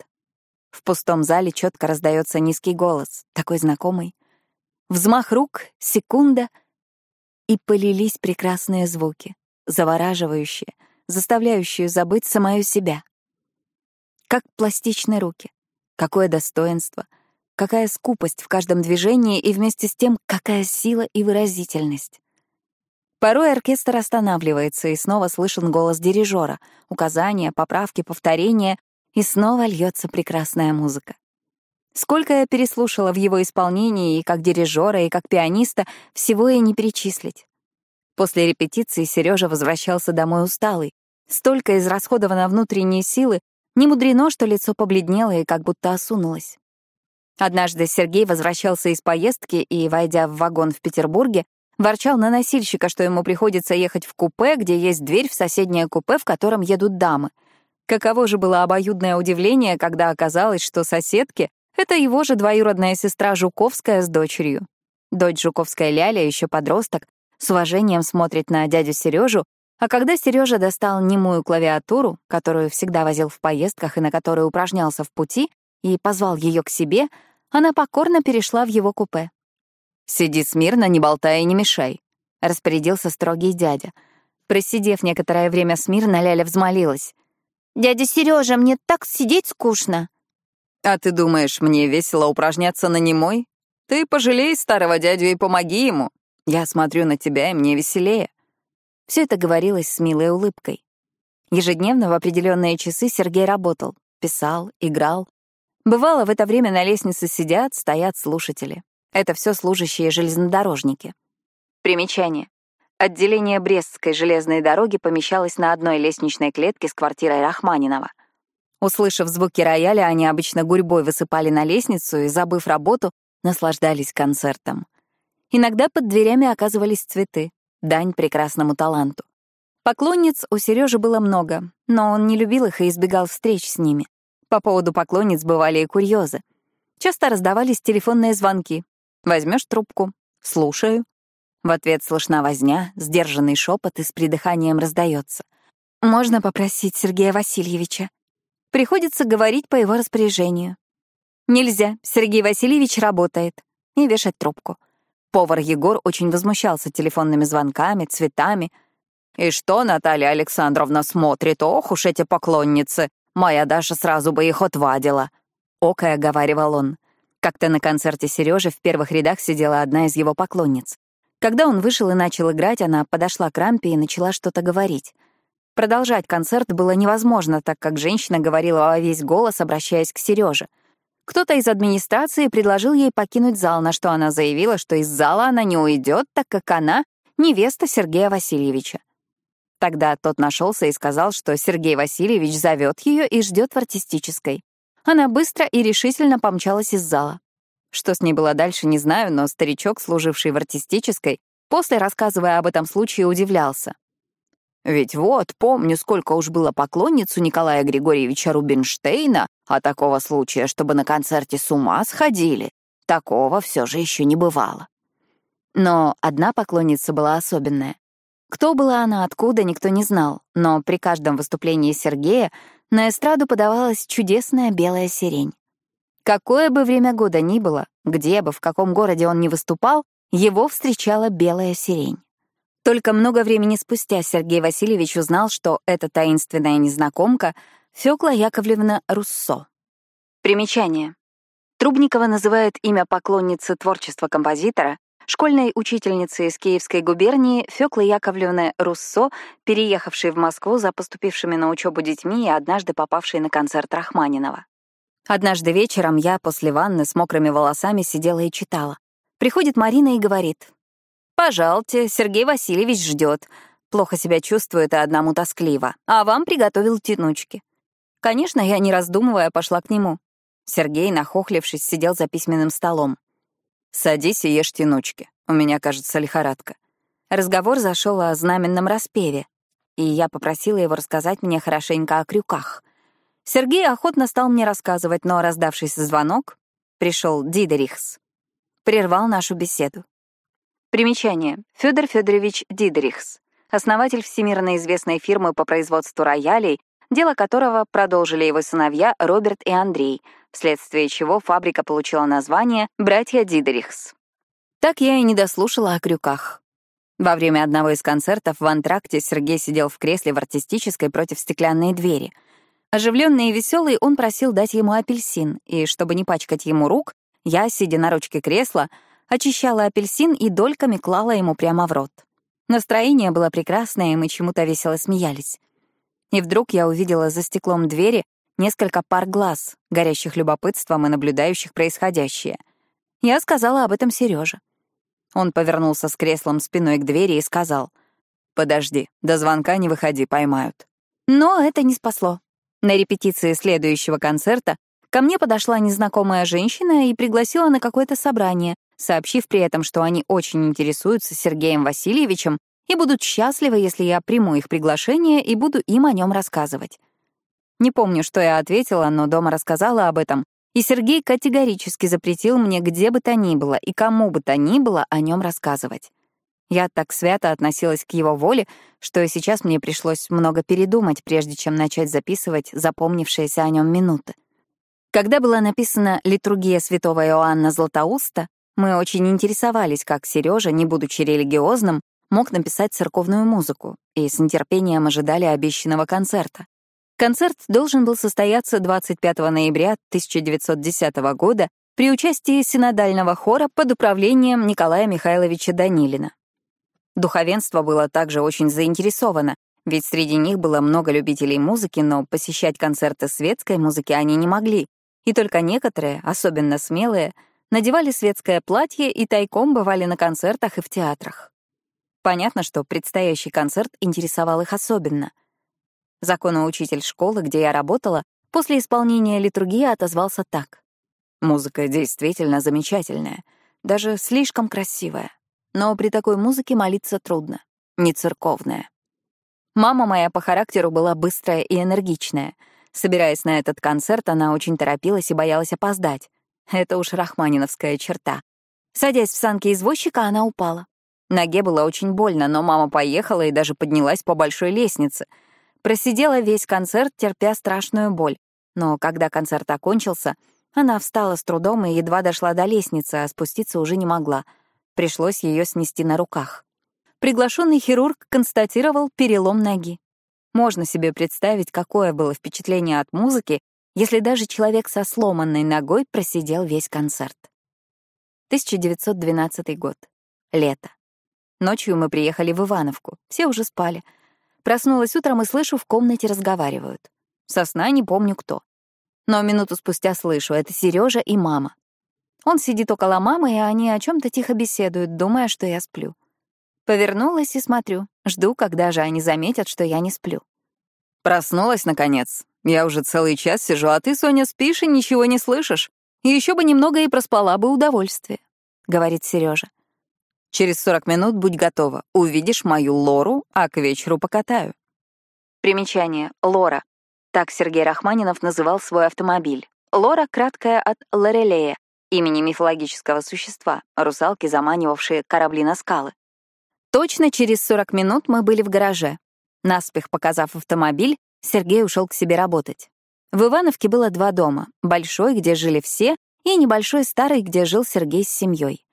В пустом зале четко раздается низкий голос, такой знакомый. Взмах рук, секунда — и полились прекрасные звуки, завораживающие, заставляющие забыть самую себя. Как пластичны руки, какое достоинство, какая скупость в каждом движении и вместе с тем какая сила и выразительность. Порой оркестр останавливается, и снова слышен голос дирижера, указания, поправки, повторения, и снова льется прекрасная музыка. Сколько я переслушала в его исполнении и как дирижера, и как пианиста, всего и не перечислить. После репетиции Сережа возвращался домой усталый. Столько израсходовано внутренние силы, не мудрено, что лицо побледнело и как будто осунулось. Однажды Сергей возвращался из поездки и, войдя в вагон в Петербурге, ворчал на носильщика, что ему приходится ехать в купе, где есть дверь в соседнее купе, в котором едут дамы. Каково же было обоюдное удивление, когда оказалось, что соседки это его же двоюродная сестра Жуковская с дочерью. Дочь Жуковская Ляля, еще подросток, с уважением смотрит на дядю Сережу, а когда Сережа достал немую клавиатуру, которую всегда возил в поездках и на которой упражнялся в пути, и позвал ее к себе, она покорно перешла в его купе. «Сиди смирно, не болтай и не мешай», — распорядился строгий дядя. Просидев некоторое время смирно, Ляля взмолилась. «Дядя Сережа, мне так сидеть скучно». «А ты думаешь, мне весело упражняться на немой? Ты пожалей старого дядю и помоги ему. Я смотрю на тебя, и мне веселее». Все это говорилось с милой улыбкой. Ежедневно в определенные часы Сергей работал, писал, играл. Бывало, в это время на лестнице сидят, стоят слушатели. Это все служащие железнодорожники. Примечание. Отделение Брестской железной дороги помещалось на одной лестничной клетке с квартирой Рахманинова. Услышав звуки рояля, они обычно гурьбой высыпали на лестницу и, забыв работу, наслаждались концертом. Иногда под дверями оказывались цветы, дань прекрасному таланту. Поклонниц у Сережи было много, но он не любил их и избегал встреч с ними. По поводу поклонниц бывали и курьезы. Часто раздавались телефонные звонки. Возьмешь трубку. Слушаю. В ответ слышна возня, сдержанный шепот и с придыханием раздается. «Можно попросить Сергея Васильевича?» Приходится говорить по его распоряжению. «Нельзя, Сергей Васильевич работает». И вешать трубку. Повар Егор очень возмущался телефонными звонками, цветами. «И что Наталья Александровна смотрит? Ох уж эти поклонницы! Моя Даша сразу бы их отвадила!» Окая говаривал он. Как-то на концерте Сережи в первых рядах сидела одна из его поклонниц. Когда он вышел и начал играть, она подошла к рампе и начала что-то говорить. Продолжать концерт было невозможно, так как женщина говорила во весь голос, обращаясь к Сереже. Кто-то из администрации предложил ей покинуть зал, на что она заявила, что из зала она не уйдет, так как она — невеста Сергея Васильевича. Тогда тот нашелся и сказал, что Сергей Васильевич зовет ее и ждет в артистической. Она быстро и решительно помчалась из зала. Что с ней было дальше, не знаю, но старичок, служивший в артистической, после, рассказывая об этом случае, удивлялся. Ведь вот, помню, сколько уж было поклонниц у Николая Григорьевича Рубинштейна, а такого случая, чтобы на концерте с ума сходили, такого все же еще не бывало. Но одна поклонница была особенная. Кто была она, откуда, никто не знал, но при каждом выступлении Сергея на эстраду подавалась чудесная белая сирень. Какое бы время года ни было, где бы, в каком городе он ни выступал, его встречала белая сирень. Только много времени спустя Сергей Васильевич узнал, что эта таинственная незнакомка — Фёкла Яковлевна Руссо. Примечание. Трубникова называет имя поклонницы творчества композитора, школьной учительницы из Киевской губернии Фёклы Яковлевны Руссо, переехавшей в Москву за поступившими на учебу детьми и однажды попавшей на концерт Рахманинова. Однажды вечером я после ванны с мокрыми волосами сидела и читала. Приходит Марина и говорит. «Пожалуйте, Сергей Васильевич ждет. Плохо себя чувствует и одному тоскливо. А вам приготовил тянучки». Конечно, я, не раздумывая, пошла к нему. Сергей, нахохлившись, сидел за письменным столом. «Садись и ешь тянучки. У меня, кажется, лихорадка». Разговор зашел о знаменном распеве, и я попросила его рассказать мне хорошенько о крюках — Сергей охотно стал мне рассказывать, но раздавшийся звонок, пришел Дидерихс, прервал нашу беседу. Примечание. Федор Федорович Дидерихс, основатель всемирно известной фирмы по производству роялей, дело которого продолжили его сыновья Роберт и Андрей, вследствие чего фабрика получила название «Братья Дидерихс». Так я и не дослушала о крюках. Во время одного из концертов в антракте Сергей сидел в кресле в артистической против стеклянной двери — Оживленный и веселый, он просил дать ему апельсин, и, чтобы не пачкать ему рук, я, сидя на ручке кресла, очищала апельсин и дольками клала ему прямо в рот. Настроение было прекрасное, и мы чему-то весело смеялись. И вдруг я увидела за стеклом двери несколько пар глаз, горящих любопытством и наблюдающих происходящее. Я сказала об этом Сереже. Он повернулся с креслом спиной к двери и сказал, «Подожди, до звонка не выходи, поймают». Но это не спасло. На репетиции следующего концерта ко мне подошла незнакомая женщина и пригласила на какое-то собрание, сообщив при этом, что они очень интересуются Сергеем Васильевичем и будут счастливы, если я приму их приглашение и буду им о нем рассказывать. Не помню, что я ответила, но дома рассказала об этом, и Сергей категорически запретил мне где бы то ни было и кому бы то ни было о нем рассказывать. Я так свято относилась к его воле, что и сейчас мне пришлось много передумать, прежде чем начать записывать запомнившиеся о нем минуты. Когда была написана «Литургия святого Иоанна Златоуста», мы очень интересовались, как Сережа, не будучи религиозным, мог написать церковную музыку и с нетерпением ожидали обещанного концерта. Концерт должен был состояться 25 ноября 1910 года при участии синодального хора под управлением Николая Михайловича Данилина. Духовенство было также очень заинтересовано, ведь среди них было много любителей музыки, но посещать концерты светской музыки они не могли, и только некоторые, особенно смелые, надевали светское платье и тайком бывали на концертах и в театрах. Понятно, что предстоящий концерт интересовал их особенно — Законоучитель школы, где я работала, после исполнения литургии отозвался так. Музыка действительно замечательная, даже слишком красивая. Но при такой музыке молиться трудно, не церковная. Мама моя по характеру была быстрая и энергичная. Собираясь на этот концерт, она очень торопилась и боялась опоздать. Это уж рахманиновская черта. Садясь в санки извозчика, она упала. Ноге было очень больно, но мама поехала и даже поднялась по большой лестнице — Просидела весь концерт, терпя страшную боль. Но когда концерт окончился, она встала с трудом и едва дошла до лестницы, а спуститься уже не могла. Пришлось ее снести на руках. Приглашенный хирург констатировал перелом ноги. Можно себе представить, какое было впечатление от музыки, если даже человек со сломанной ногой просидел весь концерт. 1912 год. Лето. Ночью мы приехали в Ивановку. Все уже спали — Проснулась утром и слышу, в комнате разговаривают. Со сна не помню кто. Но минуту спустя слышу, это Сережа и мама. Он сидит около мамы, и они о чем то тихо беседуют, думая, что я сплю. Повернулась и смотрю, жду, когда же они заметят, что я не сплю. Проснулась, наконец. Я уже целый час сижу, а ты, Соня, спишь и ничего не слышишь. И еще бы немного и проспала бы удовольствие, — говорит Сережа. Через 40 минут будь готова. Увидишь мою Лору, а к вечеру покатаю. Примечание. Лора. Так Сергей Рахманинов называл свой автомобиль. Лора — краткая от Лорелея, имени мифологического существа, русалки, заманивавшие корабли на скалы. Точно через 40 минут мы были в гараже. Наспех показав автомобиль, Сергей ушел к себе работать. В Ивановке было два дома — большой, где жили все, и небольшой старый, где жил Сергей с семьей.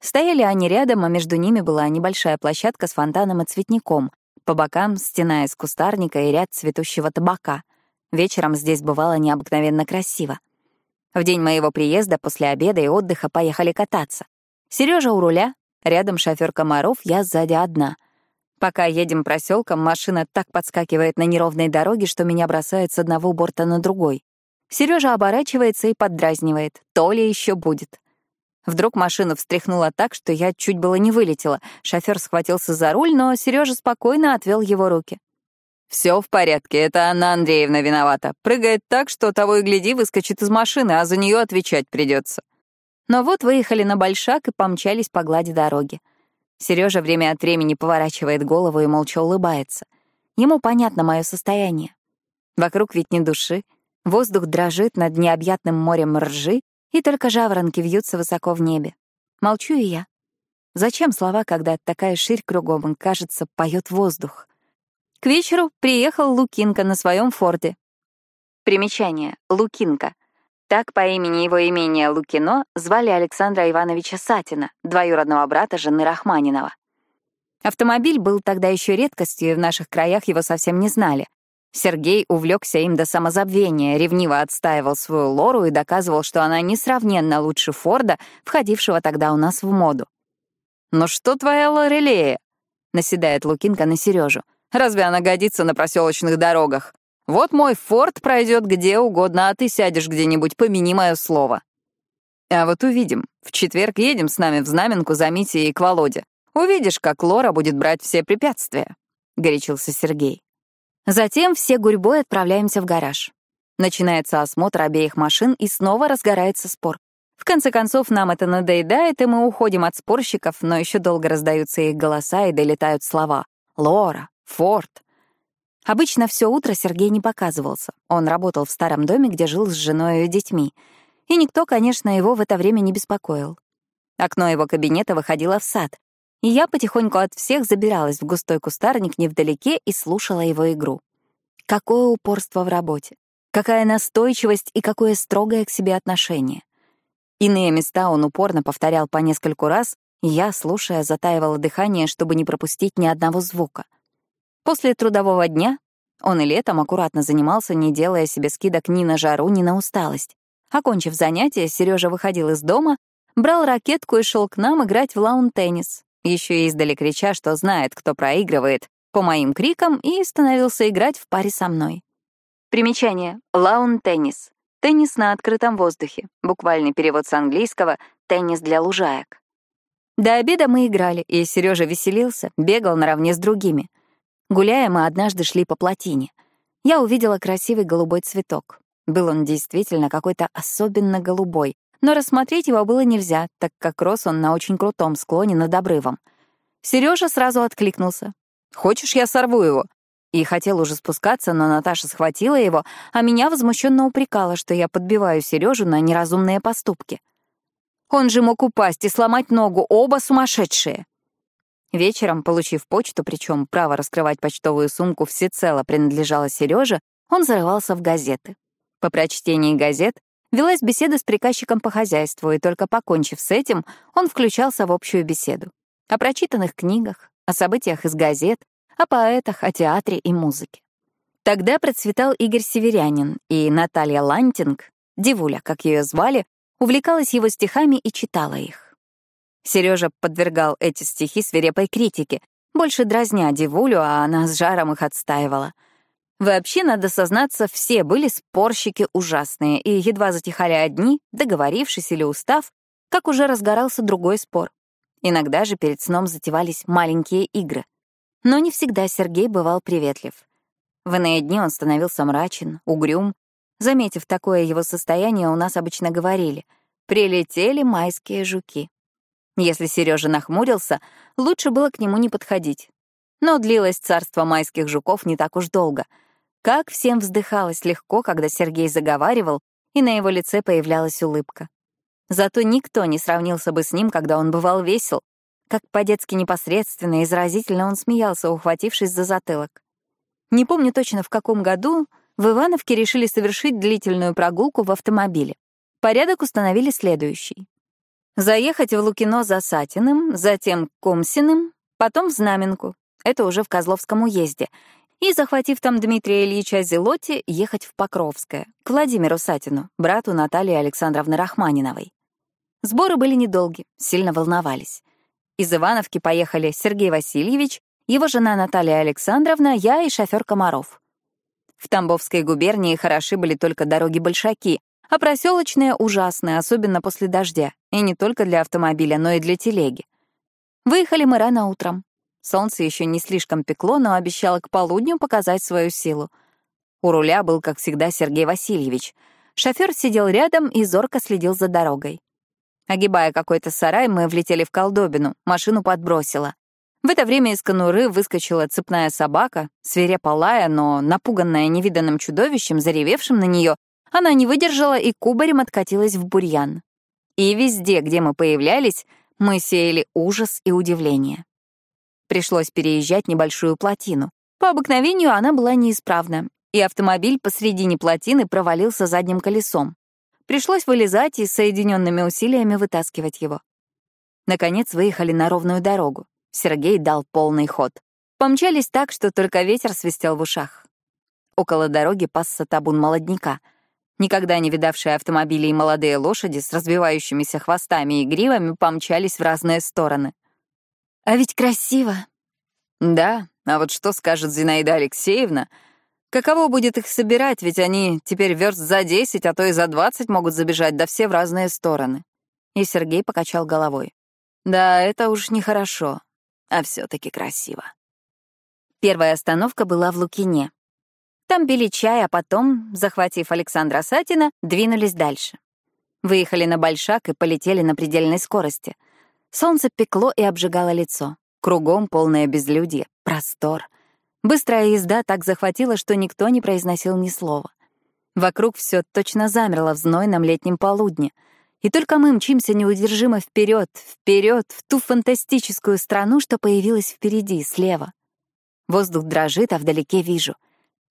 Стояли они рядом, а между ними была небольшая площадка с фонтаном и цветником. По бокам — стена из кустарника и ряд цветущего табака. Вечером здесь бывало необыкновенно красиво. В день моего приезда после обеда и отдыха поехали кататься. Сережа у руля, рядом шофер Комаров, я сзади одна. Пока едем проселком, машина так подскакивает на неровной дороге, что меня бросает с одного борта на другой. Сережа оборачивается и поддразнивает. То ли еще будет. Вдруг машину встряхнула так, что я чуть было не вылетела. Шофер схватился за руль, но Сережа спокойно отвел его руки. Все в порядке, это Анна Андреевна виновата. Прыгает так, что того и гляди, выскочит из машины, а за нее отвечать придется. Но вот выехали на большак и помчались по глади дороги. Сережа время от времени поворачивает голову и молча улыбается. Ему понятно мое состояние. Вокруг ведь не души. Воздух дрожит над необъятным морем ржи, и только жаворонки вьются высоко в небе. Молчу и я. Зачем слова, когда такая ширь кругом, кажется, поет воздух? К вечеру приехал Лукинка на своем форде. Примечание. Лукинка. Так по имени его имения Лукино звали Александра Ивановича Сатина, двоюродного брата жены Рахманинова. Автомобиль был тогда еще редкостью, и в наших краях его совсем не знали. Сергей увлекся им до самозабвения, ревниво отстаивал свою Лору и доказывал, что она несравненно лучше Форда, входившего тогда у нас в моду. «Ну что твоя Лорелея?» — наседает Лукинка на Сережу. «Разве она годится на проселочных дорогах? Вот мой Форд пройдет где угодно, а ты сядешь где-нибудь, помяни мое слово». «А вот увидим. В четверг едем с нами в Знаменку за Митей и к Володе. Увидишь, как Лора будет брать все препятствия», — горячился Сергей. Затем все гурьбой отправляемся в гараж. Начинается осмотр обеих машин, и снова разгорается спор. В конце концов, нам это надоедает, и мы уходим от спорщиков, но еще долго раздаются их голоса и долетают слова. «Лора», «Форд». Обычно все утро Сергей не показывался. Он работал в старом доме, где жил с женой и детьми. И никто, конечно, его в это время не беспокоил. Окно его кабинета выходило в сад, и я потихоньку от всех забиралась в густой кустарник невдалеке и слушала его игру. Какое упорство в работе, какая настойчивость и какое строгое к себе отношение. Иные места он упорно повторял по нескольку раз, Я, слушая, затаивала дыхание, чтобы не пропустить ни одного звука. После трудового дня он и летом аккуратно занимался, не делая себе скидок ни на жару, ни на усталость. Окончив занятия, Сережа выходил из дома, брал ракетку и шел к нам играть в лаун-теннис, еще и издали крича, что знает, кто проигрывает, по моим крикам, и становился играть в паре со мной. Примечание. Лаун-теннис. Теннис на открытом воздухе. Буквальный перевод с английского «теннис для лужаек». До обеда мы играли, и Сережа веселился, бегал наравне с другими. Гуляя, мы однажды шли по плотине. Я увидела красивый голубой цветок. Был он действительно какой-то особенно голубой, но рассмотреть его было нельзя, так как рос он на очень крутом склоне над обрывом. Сережа сразу откликнулся. «Хочешь, я сорву его?» И хотел уже спускаться, но Наташа схватила его, а меня возмущенно упрекала, что я подбиваю Сережу на неразумные поступки. Он же мог упасть и сломать ногу, оба сумасшедшие. Вечером, получив почту, причем право раскрывать почтовую сумку всецело принадлежало Сереже, он зарывался в газеты. По прочтении газет велась беседа с приказчиком по хозяйству, и только покончив с этим, он включался в общую беседу. О прочитанных книгах, о событиях из газет, о поэтах, о театре и музыке. Тогда процветал Игорь Северянин, и Наталья Лантинг, Дивуля, как ее звали, увлекалась его стихами и читала их. Сережа подвергал эти стихи свирепой критике, больше дразня Дивулю, а она с жаром их отстаивала. Вообще, надо сознаться, все были спорщики ужасные, и едва затихали одни, договорившись или устав, как уже разгорался другой спор. Иногда же перед сном затевались маленькие игры — но не всегда Сергей бывал приветлив. В иные дни он становился мрачен, угрюм. Заметив такое его состояние, у нас обычно говорили «прилетели майские жуки». Если Сережа нахмурился, лучше было к нему не подходить. Но длилось царство майских жуков не так уж долго. Как всем вздыхалось легко, когда Сергей заговаривал, и на его лице появлялась улыбка. Зато никто не сравнился бы с ним, когда он бывал весел, как по-детски непосредственно и заразительно он смеялся, ухватившись за затылок. Не помню точно, в каком году в Ивановке решили совершить длительную прогулку в автомобиле. Порядок установили следующий. Заехать в Лукино за Сатиным, затем к Комсиным, потом в Знаменку, это уже в Козловском уезде, и, захватив там Дмитрия Ильича Зелоти, ехать в Покровское, к Владимиру Сатину, брату Натальи Александровны Рахманиновой. Сборы были недолги, сильно волновались. Из Ивановки поехали Сергей Васильевич, его жена Наталья Александровна, я и шофер Комаров. В Тамбовской губернии хороши были только дороги-большаки, а проселочные ужасные, особенно после дождя, и не только для автомобиля, но и для телеги. Выехали мы рано утром. Солнце еще не слишком пекло, но обещало к полудню показать свою силу. У руля был, как всегда, Сергей Васильевич. Шофер сидел рядом и зорко следил за дорогой. Огибая какой-то сарай, мы влетели в колдобину, машину подбросило. В это время из конуры выскочила цепная собака, свирепо но напуганная невиданным чудовищем, заревевшим на нее, она не выдержала и кубарем откатилась в бурьян. И везде, где мы появлялись, мы сеяли ужас и удивление. Пришлось переезжать небольшую плотину. По обыкновению она была неисправна, и автомобиль посредине плотины провалился задним колесом. Пришлось вылезать и соединенными усилиями вытаскивать его. Наконец выехали на ровную дорогу. Сергей дал полный ход. Помчались так, что только ветер свистел в ушах. Около дороги пасся табун молодняка. Никогда не видавшие автомобили и молодые лошади с разбивающимися хвостами и гривами помчались в разные стороны. «А ведь красиво!» «Да, а вот что скажет Зинаида Алексеевна, Каково будет их собирать, ведь они теперь верст за десять, а то и за двадцать могут забежать, да все в разные стороны. И Сергей покачал головой. Да, это уж нехорошо, а все таки красиво. Первая остановка была в Лукине. Там пили чай, а потом, захватив Александра Сатина, двинулись дальше. Выехали на Большак и полетели на предельной скорости. Солнце пекло и обжигало лицо. Кругом полное безлюдье, простор — Быстрая езда так захватила, что никто не произносил ни слова. Вокруг все точно замерло в знойном летнем полудне. И только мы мчимся неудержимо вперед, вперед, в ту фантастическую страну, что появилась впереди, слева. Воздух дрожит, а вдалеке вижу.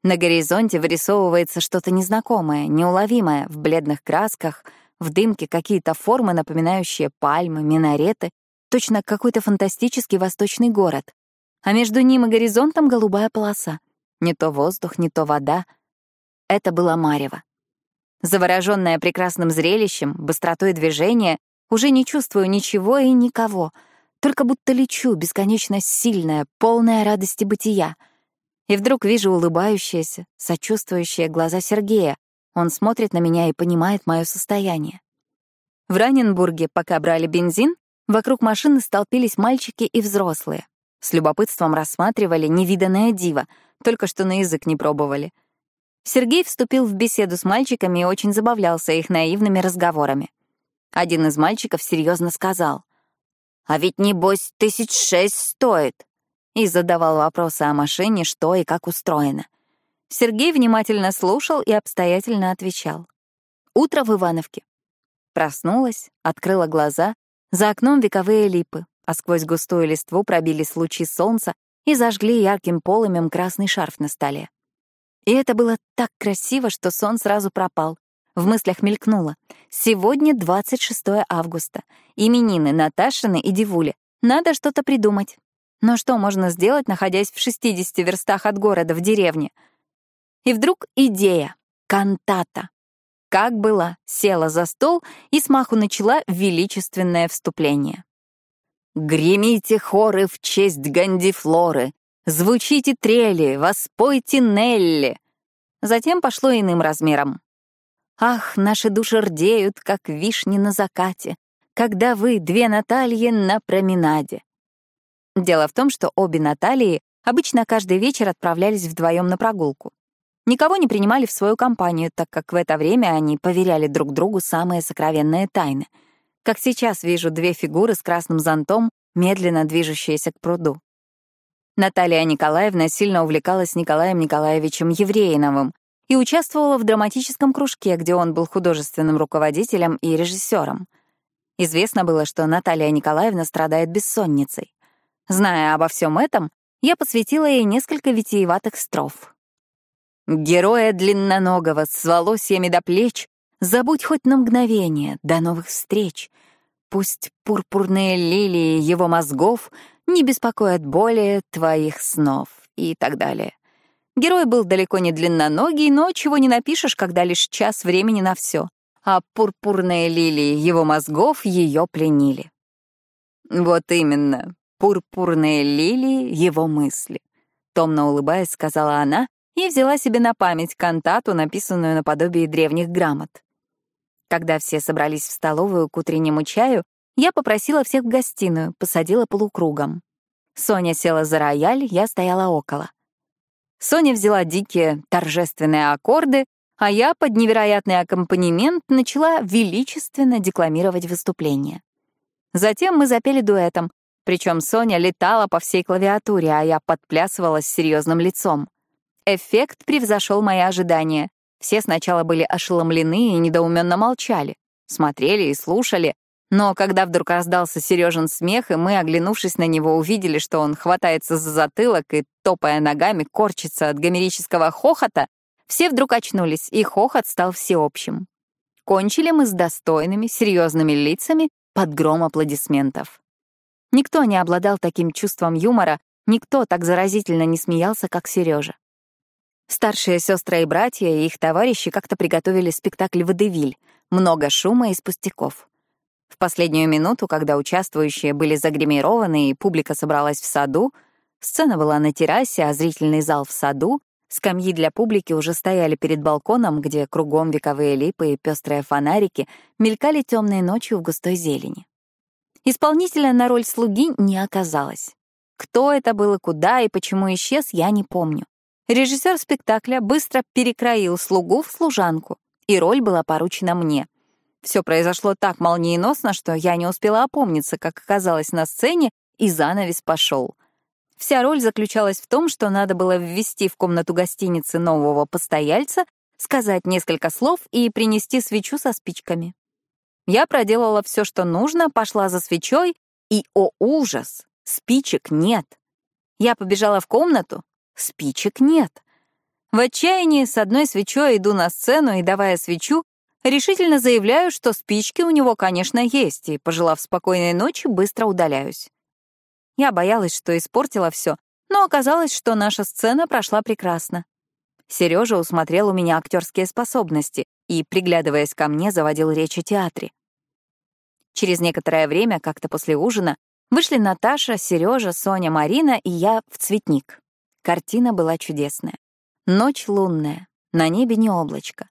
На горизонте вырисовывается что-то незнакомое, неуловимое, в бледных красках, в дымке какие-то формы, напоминающие пальмы, минареты, точно какой-то фантастический восточный город. А между ним и горизонтом голубая полоса. Не то воздух, не то вода. Это было Марево. Заворожённая прекрасным зрелищем, быстротой движения, уже не чувствую ничего и никого, только будто лечу, бесконечно сильная, полная радости бытия. И вдруг вижу улыбающиеся, сочувствующие глаза Сергея. Он смотрит на меня и понимает мое состояние. В Раненбурге, пока брали бензин, вокруг машины столпились мальчики и взрослые. С любопытством рассматривали невиданное диво, только что на язык не пробовали — Сергей вступил в беседу с мальчиками и очень забавлялся их наивными разговорами. Один из мальчиков серьезно сказал, «А ведь, небось, тысяч шесть стоит», и задавал вопросы о машине, что и как устроено. Сергей внимательно слушал и обстоятельно отвечал. Утро в Ивановке. Проснулась, открыла глаза, за окном вековые липы, а сквозь густую листву пробились лучи солнца и зажгли ярким полымем красный шарф на столе. И это было так красиво, что сон сразу пропал. В мыслях мелькнуло. Сегодня 26 августа. Именины Наташины и Дивули. Надо что-то придумать. Но что можно сделать, находясь в 60 верстах от города в деревне? И вдруг идея. Кантата. Как была, села за стол и смаху начала величественное вступление. «Гремите хоры в честь Гандифлоры, Звучите трели, воспойте Нелли. Затем пошло иным размером. Ах, наши души рдеют, как вишни на закате, когда вы, две Натальи, на променаде. Дело в том, что обе Натальи обычно каждый вечер отправлялись вдвоем на прогулку. Никого не принимали в свою компанию, так как в это время они поверяли друг другу самые сокровенные тайны. Как сейчас вижу две фигуры с красным зонтом, медленно движущиеся к пруду. Наталья Николаевна сильно увлекалась Николаем Николаевичем Евреиновым и участвовала в драматическом кружке, где он был художественным руководителем и режиссером. Известно было, что Наталья Николаевна страдает бессонницей. Зная обо всем этом, я посвятила ей несколько витиеватых строф. «Героя длинноногого с волосьями до плеч Забудь хоть на мгновение, до новых встреч. Пусть пурпурные лилии его мозгов не беспокоят более твоих снов и так далее. Герой был далеко не длинноногий, но чего не напишешь, когда лишь час времени на все, а пурпурные лилии его мозгов ее пленили. Вот именно, пурпурные лилии его мысли. Томно улыбаясь, сказала она и взяла себе на память кантату, написанную наподобие древних грамот. Когда все собрались в столовую к утреннему чаю, я попросила всех в гостиную, посадила полукругом. Соня села за рояль, я стояла около. Соня взяла дикие торжественные аккорды, а я под невероятный аккомпанемент начала величественно декламировать выступление. Затем мы запели дуэтом, причем Соня летала по всей клавиатуре, а я подплясывала с серьезным лицом. Эффект превзошел мои ожидания. Все сначала были ошеломлены и недоуменно молчали, смотрели и слушали, но когда вдруг раздался Сережин смех, и мы, оглянувшись на него, увидели, что он хватается за затылок и, топая ногами, корчится от гомерического хохота, все вдруг очнулись, и хохот стал всеобщим. Кончили мы с достойными, серьезными лицами под гром аплодисментов. Никто не обладал таким чувством юмора, никто так заразительно не смеялся, как Сережа. Старшие сестры и братья и их товарищи как-то приготовили спектакль «Водевиль», много шума из пустяков. В последнюю минуту, когда участвующие были загримированы и публика собралась в саду, сцена была на террасе, а зрительный зал в саду, скамьи для публики уже стояли перед балконом, где кругом вековые липы и пестрые фонарики мелькали темной ночью в густой зелени. Исполнителя на роль слуги не оказалось. Кто это был и куда, и почему исчез, я не помню. Режиссер спектакля быстро перекроил слугу в служанку, и роль была поручена мне — все произошло так молниеносно, что я не успела опомниться, как оказалось на сцене, и занавес пошел. Вся роль заключалась в том, что надо было ввести в комнату гостиницы нового постояльца, сказать несколько слов и принести свечу со спичками. Я проделала все, что нужно, пошла за свечой, и, о ужас, спичек нет. Я побежала в комнату, спичек нет. В отчаянии с одной свечой иду на сцену и, давая свечу, Решительно заявляю, что спички у него, конечно, есть, и, пожелав спокойной ночи, быстро удаляюсь. Я боялась, что испортила все, но оказалось, что наша сцена прошла прекрасно. Сережа усмотрел у меня актерские способности и, приглядываясь ко мне, заводил речь о театре. Через некоторое время, как-то после ужина, вышли Наташа, Сережа, Соня, Марина и я в цветник. Картина была чудесная. Ночь лунная, на небе не облачко.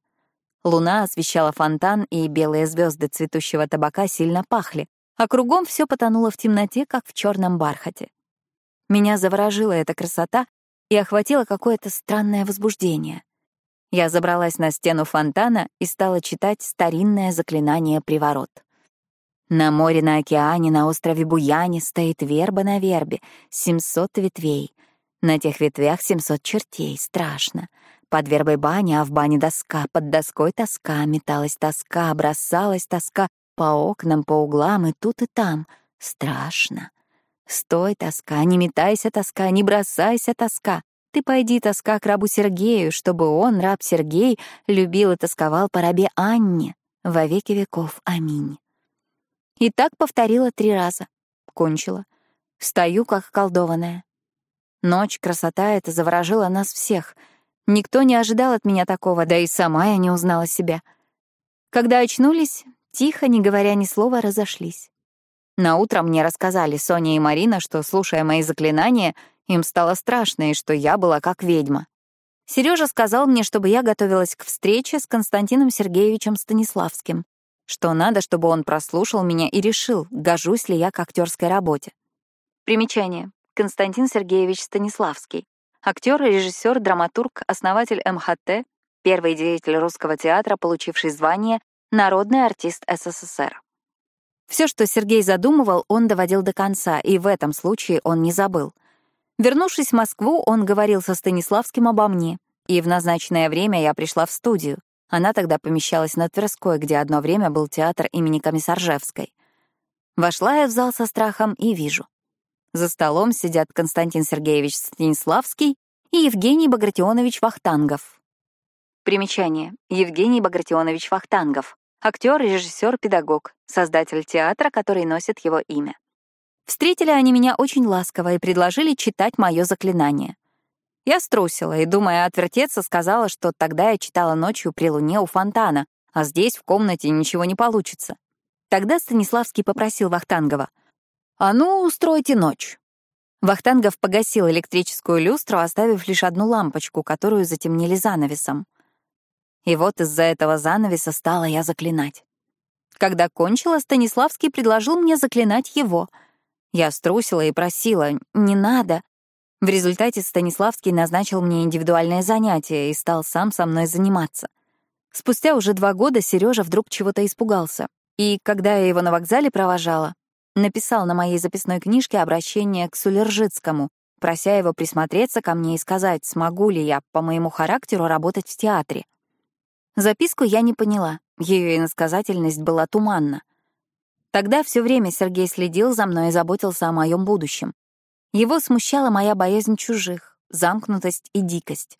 Луна освещала фонтан, и белые звезды цветущего табака сильно пахли, а кругом все потонуло в темноте, как в черном бархате. Меня заворожила эта красота и охватило какое-то странное возбуждение. Я забралась на стену фонтана и стала читать старинное заклинание «Приворот». На море, на океане, на острове Буяне стоит верба на вербе, 700 ветвей. На тех ветвях 700 чертей, страшно. Под вербой баня, а в бане доска, под доской тоска, металась тоска, бросалась тоска по окнам, по углам и тут и там. Страшно. Стой, тоска, не метайся, тоска, не бросайся, тоска. Ты пойди, тоска, к рабу Сергею, чтобы он, раб Сергей, любил и тосковал по рабе Анне. Во веки веков. Аминь. И так повторила три раза. Кончила. Стою, как колдованная. Ночь, красота эта заворожила нас всех. Никто не ожидал от меня такого, да и сама я не узнала себя. Когда очнулись, тихо, не говоря ни слова, разошлись. На утро мне рассказали Соня и Марина, что, слушая мои заклинания, им стало страшно и что я была как ведьма. Сережа сказал мне, чтобы я готовилась к встрече с Константином Сергеевичем Станиславским, что надо, чтобы он прослушал меня и решил, гожусь ли я к актерской работе. Примечание. Константин Сергеевич Станиславский. Актер, режиссер, драматург, основатель МХТ, первый деятель русского театра, получивший звание «Народный артист СССР». Все, что Сергей задумывал, он доводил до конца, и в этом случае он не забыл. Вернувшись в Москву, он говорил со Станиславским обо мне, и в назначенное время я пришла в студию. Она тогда помещалась на Тверской, где одно время был театр имени Комиссаржевской. Вошла я в зал со страхом и вижу. За столом сидят Константин Сергеевич Станиславский и Евгений Багратионович Вахтангов. Примечание. Евгений Багратионович Вахтангов. Актер, режиссер, педагог, создатель театра, который носит его имя. Встретили они меня очень ласково и предложили читать мое заклинание. Я струсила и, думая отвертеться, сказала, что тогда я читала ночью при луне у фонтана, а здесь, в комнате, ничего не получится. Тогда Станиславский попросил Вахтангова, «А ну, устройте ночь». Вахтангов погасил электрическую люстру, оставив лишь одну лампочку, которую затемнили занавесом. И вот из-за этого занавеса стала я заклинать. Когда кончила, Станиславский предложил мне заклинать его. Я струсила и просила «не надо». В результате Станиславский назначил мне индивидуальное занятие и стал сам со мной заниматься. Спустя уже два года Сережа вдруг чего-то испугался. И когда я его на вокзале провожала, написал на моей записной книжке обращение к Сулержицкому, прося его присмотреться ко мне и сказать, смогу ли я по моему характеру работать в театре. Записку я не поняла, ее иносказательность была туманна. Тогда все время Сергей следил за мной и заботился о моем будущем. Его смущала моя боязнь чужих, замкнутость и дикость.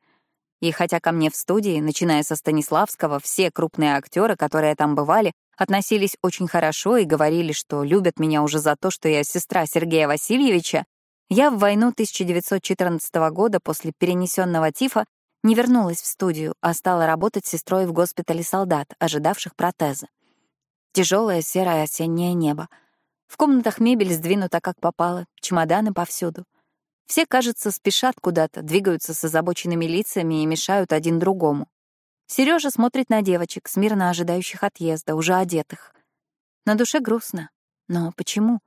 И хотя ко мне в студии, начиная со Станиславского, все крупные актеры, которые там бывали, относились очень хорошо и говорили, что любят меня уже за то, что я сестра Сергея Васильевича, я в войну 1914 года после перенесенного тифа не вернулась в студию, а стала работать сестрой в госпитале солдат, ожидавших протеза. Тяжелое серое осеннее небо. В комнатах мебель сдвинута как попало, чемоданы повсюду. Все, кажется, спешат куда-то, двигаются с озабоченными лицами и мешают один другому. Сережа смотрит на девочек, смирно ожидающих отъезда, уже одетых. На душе грустно. Но почему?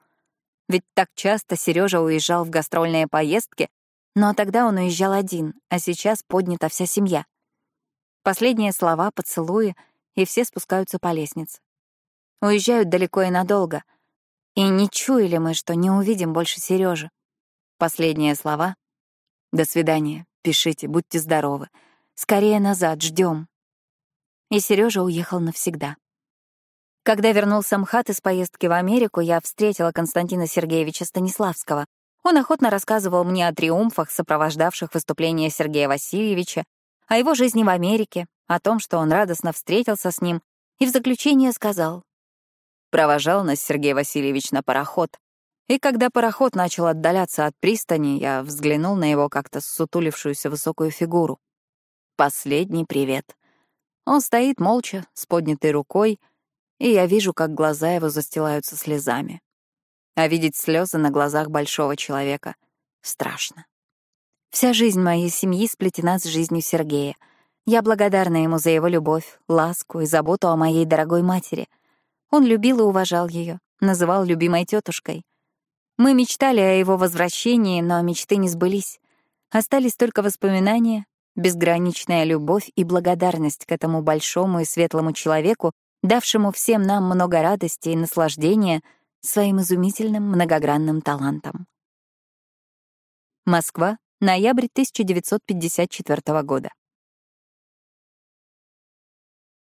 Ведь так часто Сережа уезжал в гастрольные поездки, но тогда он уезжал один, а сейчас поднята вся семья. Последние слова, поцелуи, и все спускаются по лестнице. Уезжают далеко и надолго. И не чуяли мы, что не увидим больше Сережи. Последние слова. До свидания, пишите, будьте здоровы. Скорее назад, ждем. И Сережа уехал навсегда. Когда вернулся МХАТ из поездки в Америку, я встретила Константина Сергеевича Станиславского, он охотно рассказывал мне о триумфах, сопровождавших выступление Сергея Васильевича, о его жизни в Америке, о том, что он радостно встретился с ним и в заключение сказал. Провожал нас Сергей Васильевич на пароход. И когда пароход начал отдаляться от пристани, я взглянул на его как-то сутулившуюся высокую фигуру. Последний привет. Он стоит молча, с поднятой рукой, и я вижу, как глаза его застилаются слезами. А видеть слезы на глазах большого человека страшно. Вся жизнь моей семьи сплетена с жизнью Сергея. Я благодарна ему за его любовь, ласку и заботу о моей дорогой матери. Он любил и уважал ее, называл любимой тетушкой. Мы мечтали о его возвращении, но мечты не сбылись. Остались только воспоминания, безграничная любовь и благодарность к этому большому и светлому человеку, давшему всем нам много радости и наслаждения своим изумительным многогранным талантом. Москва, ноябрь 1954 года.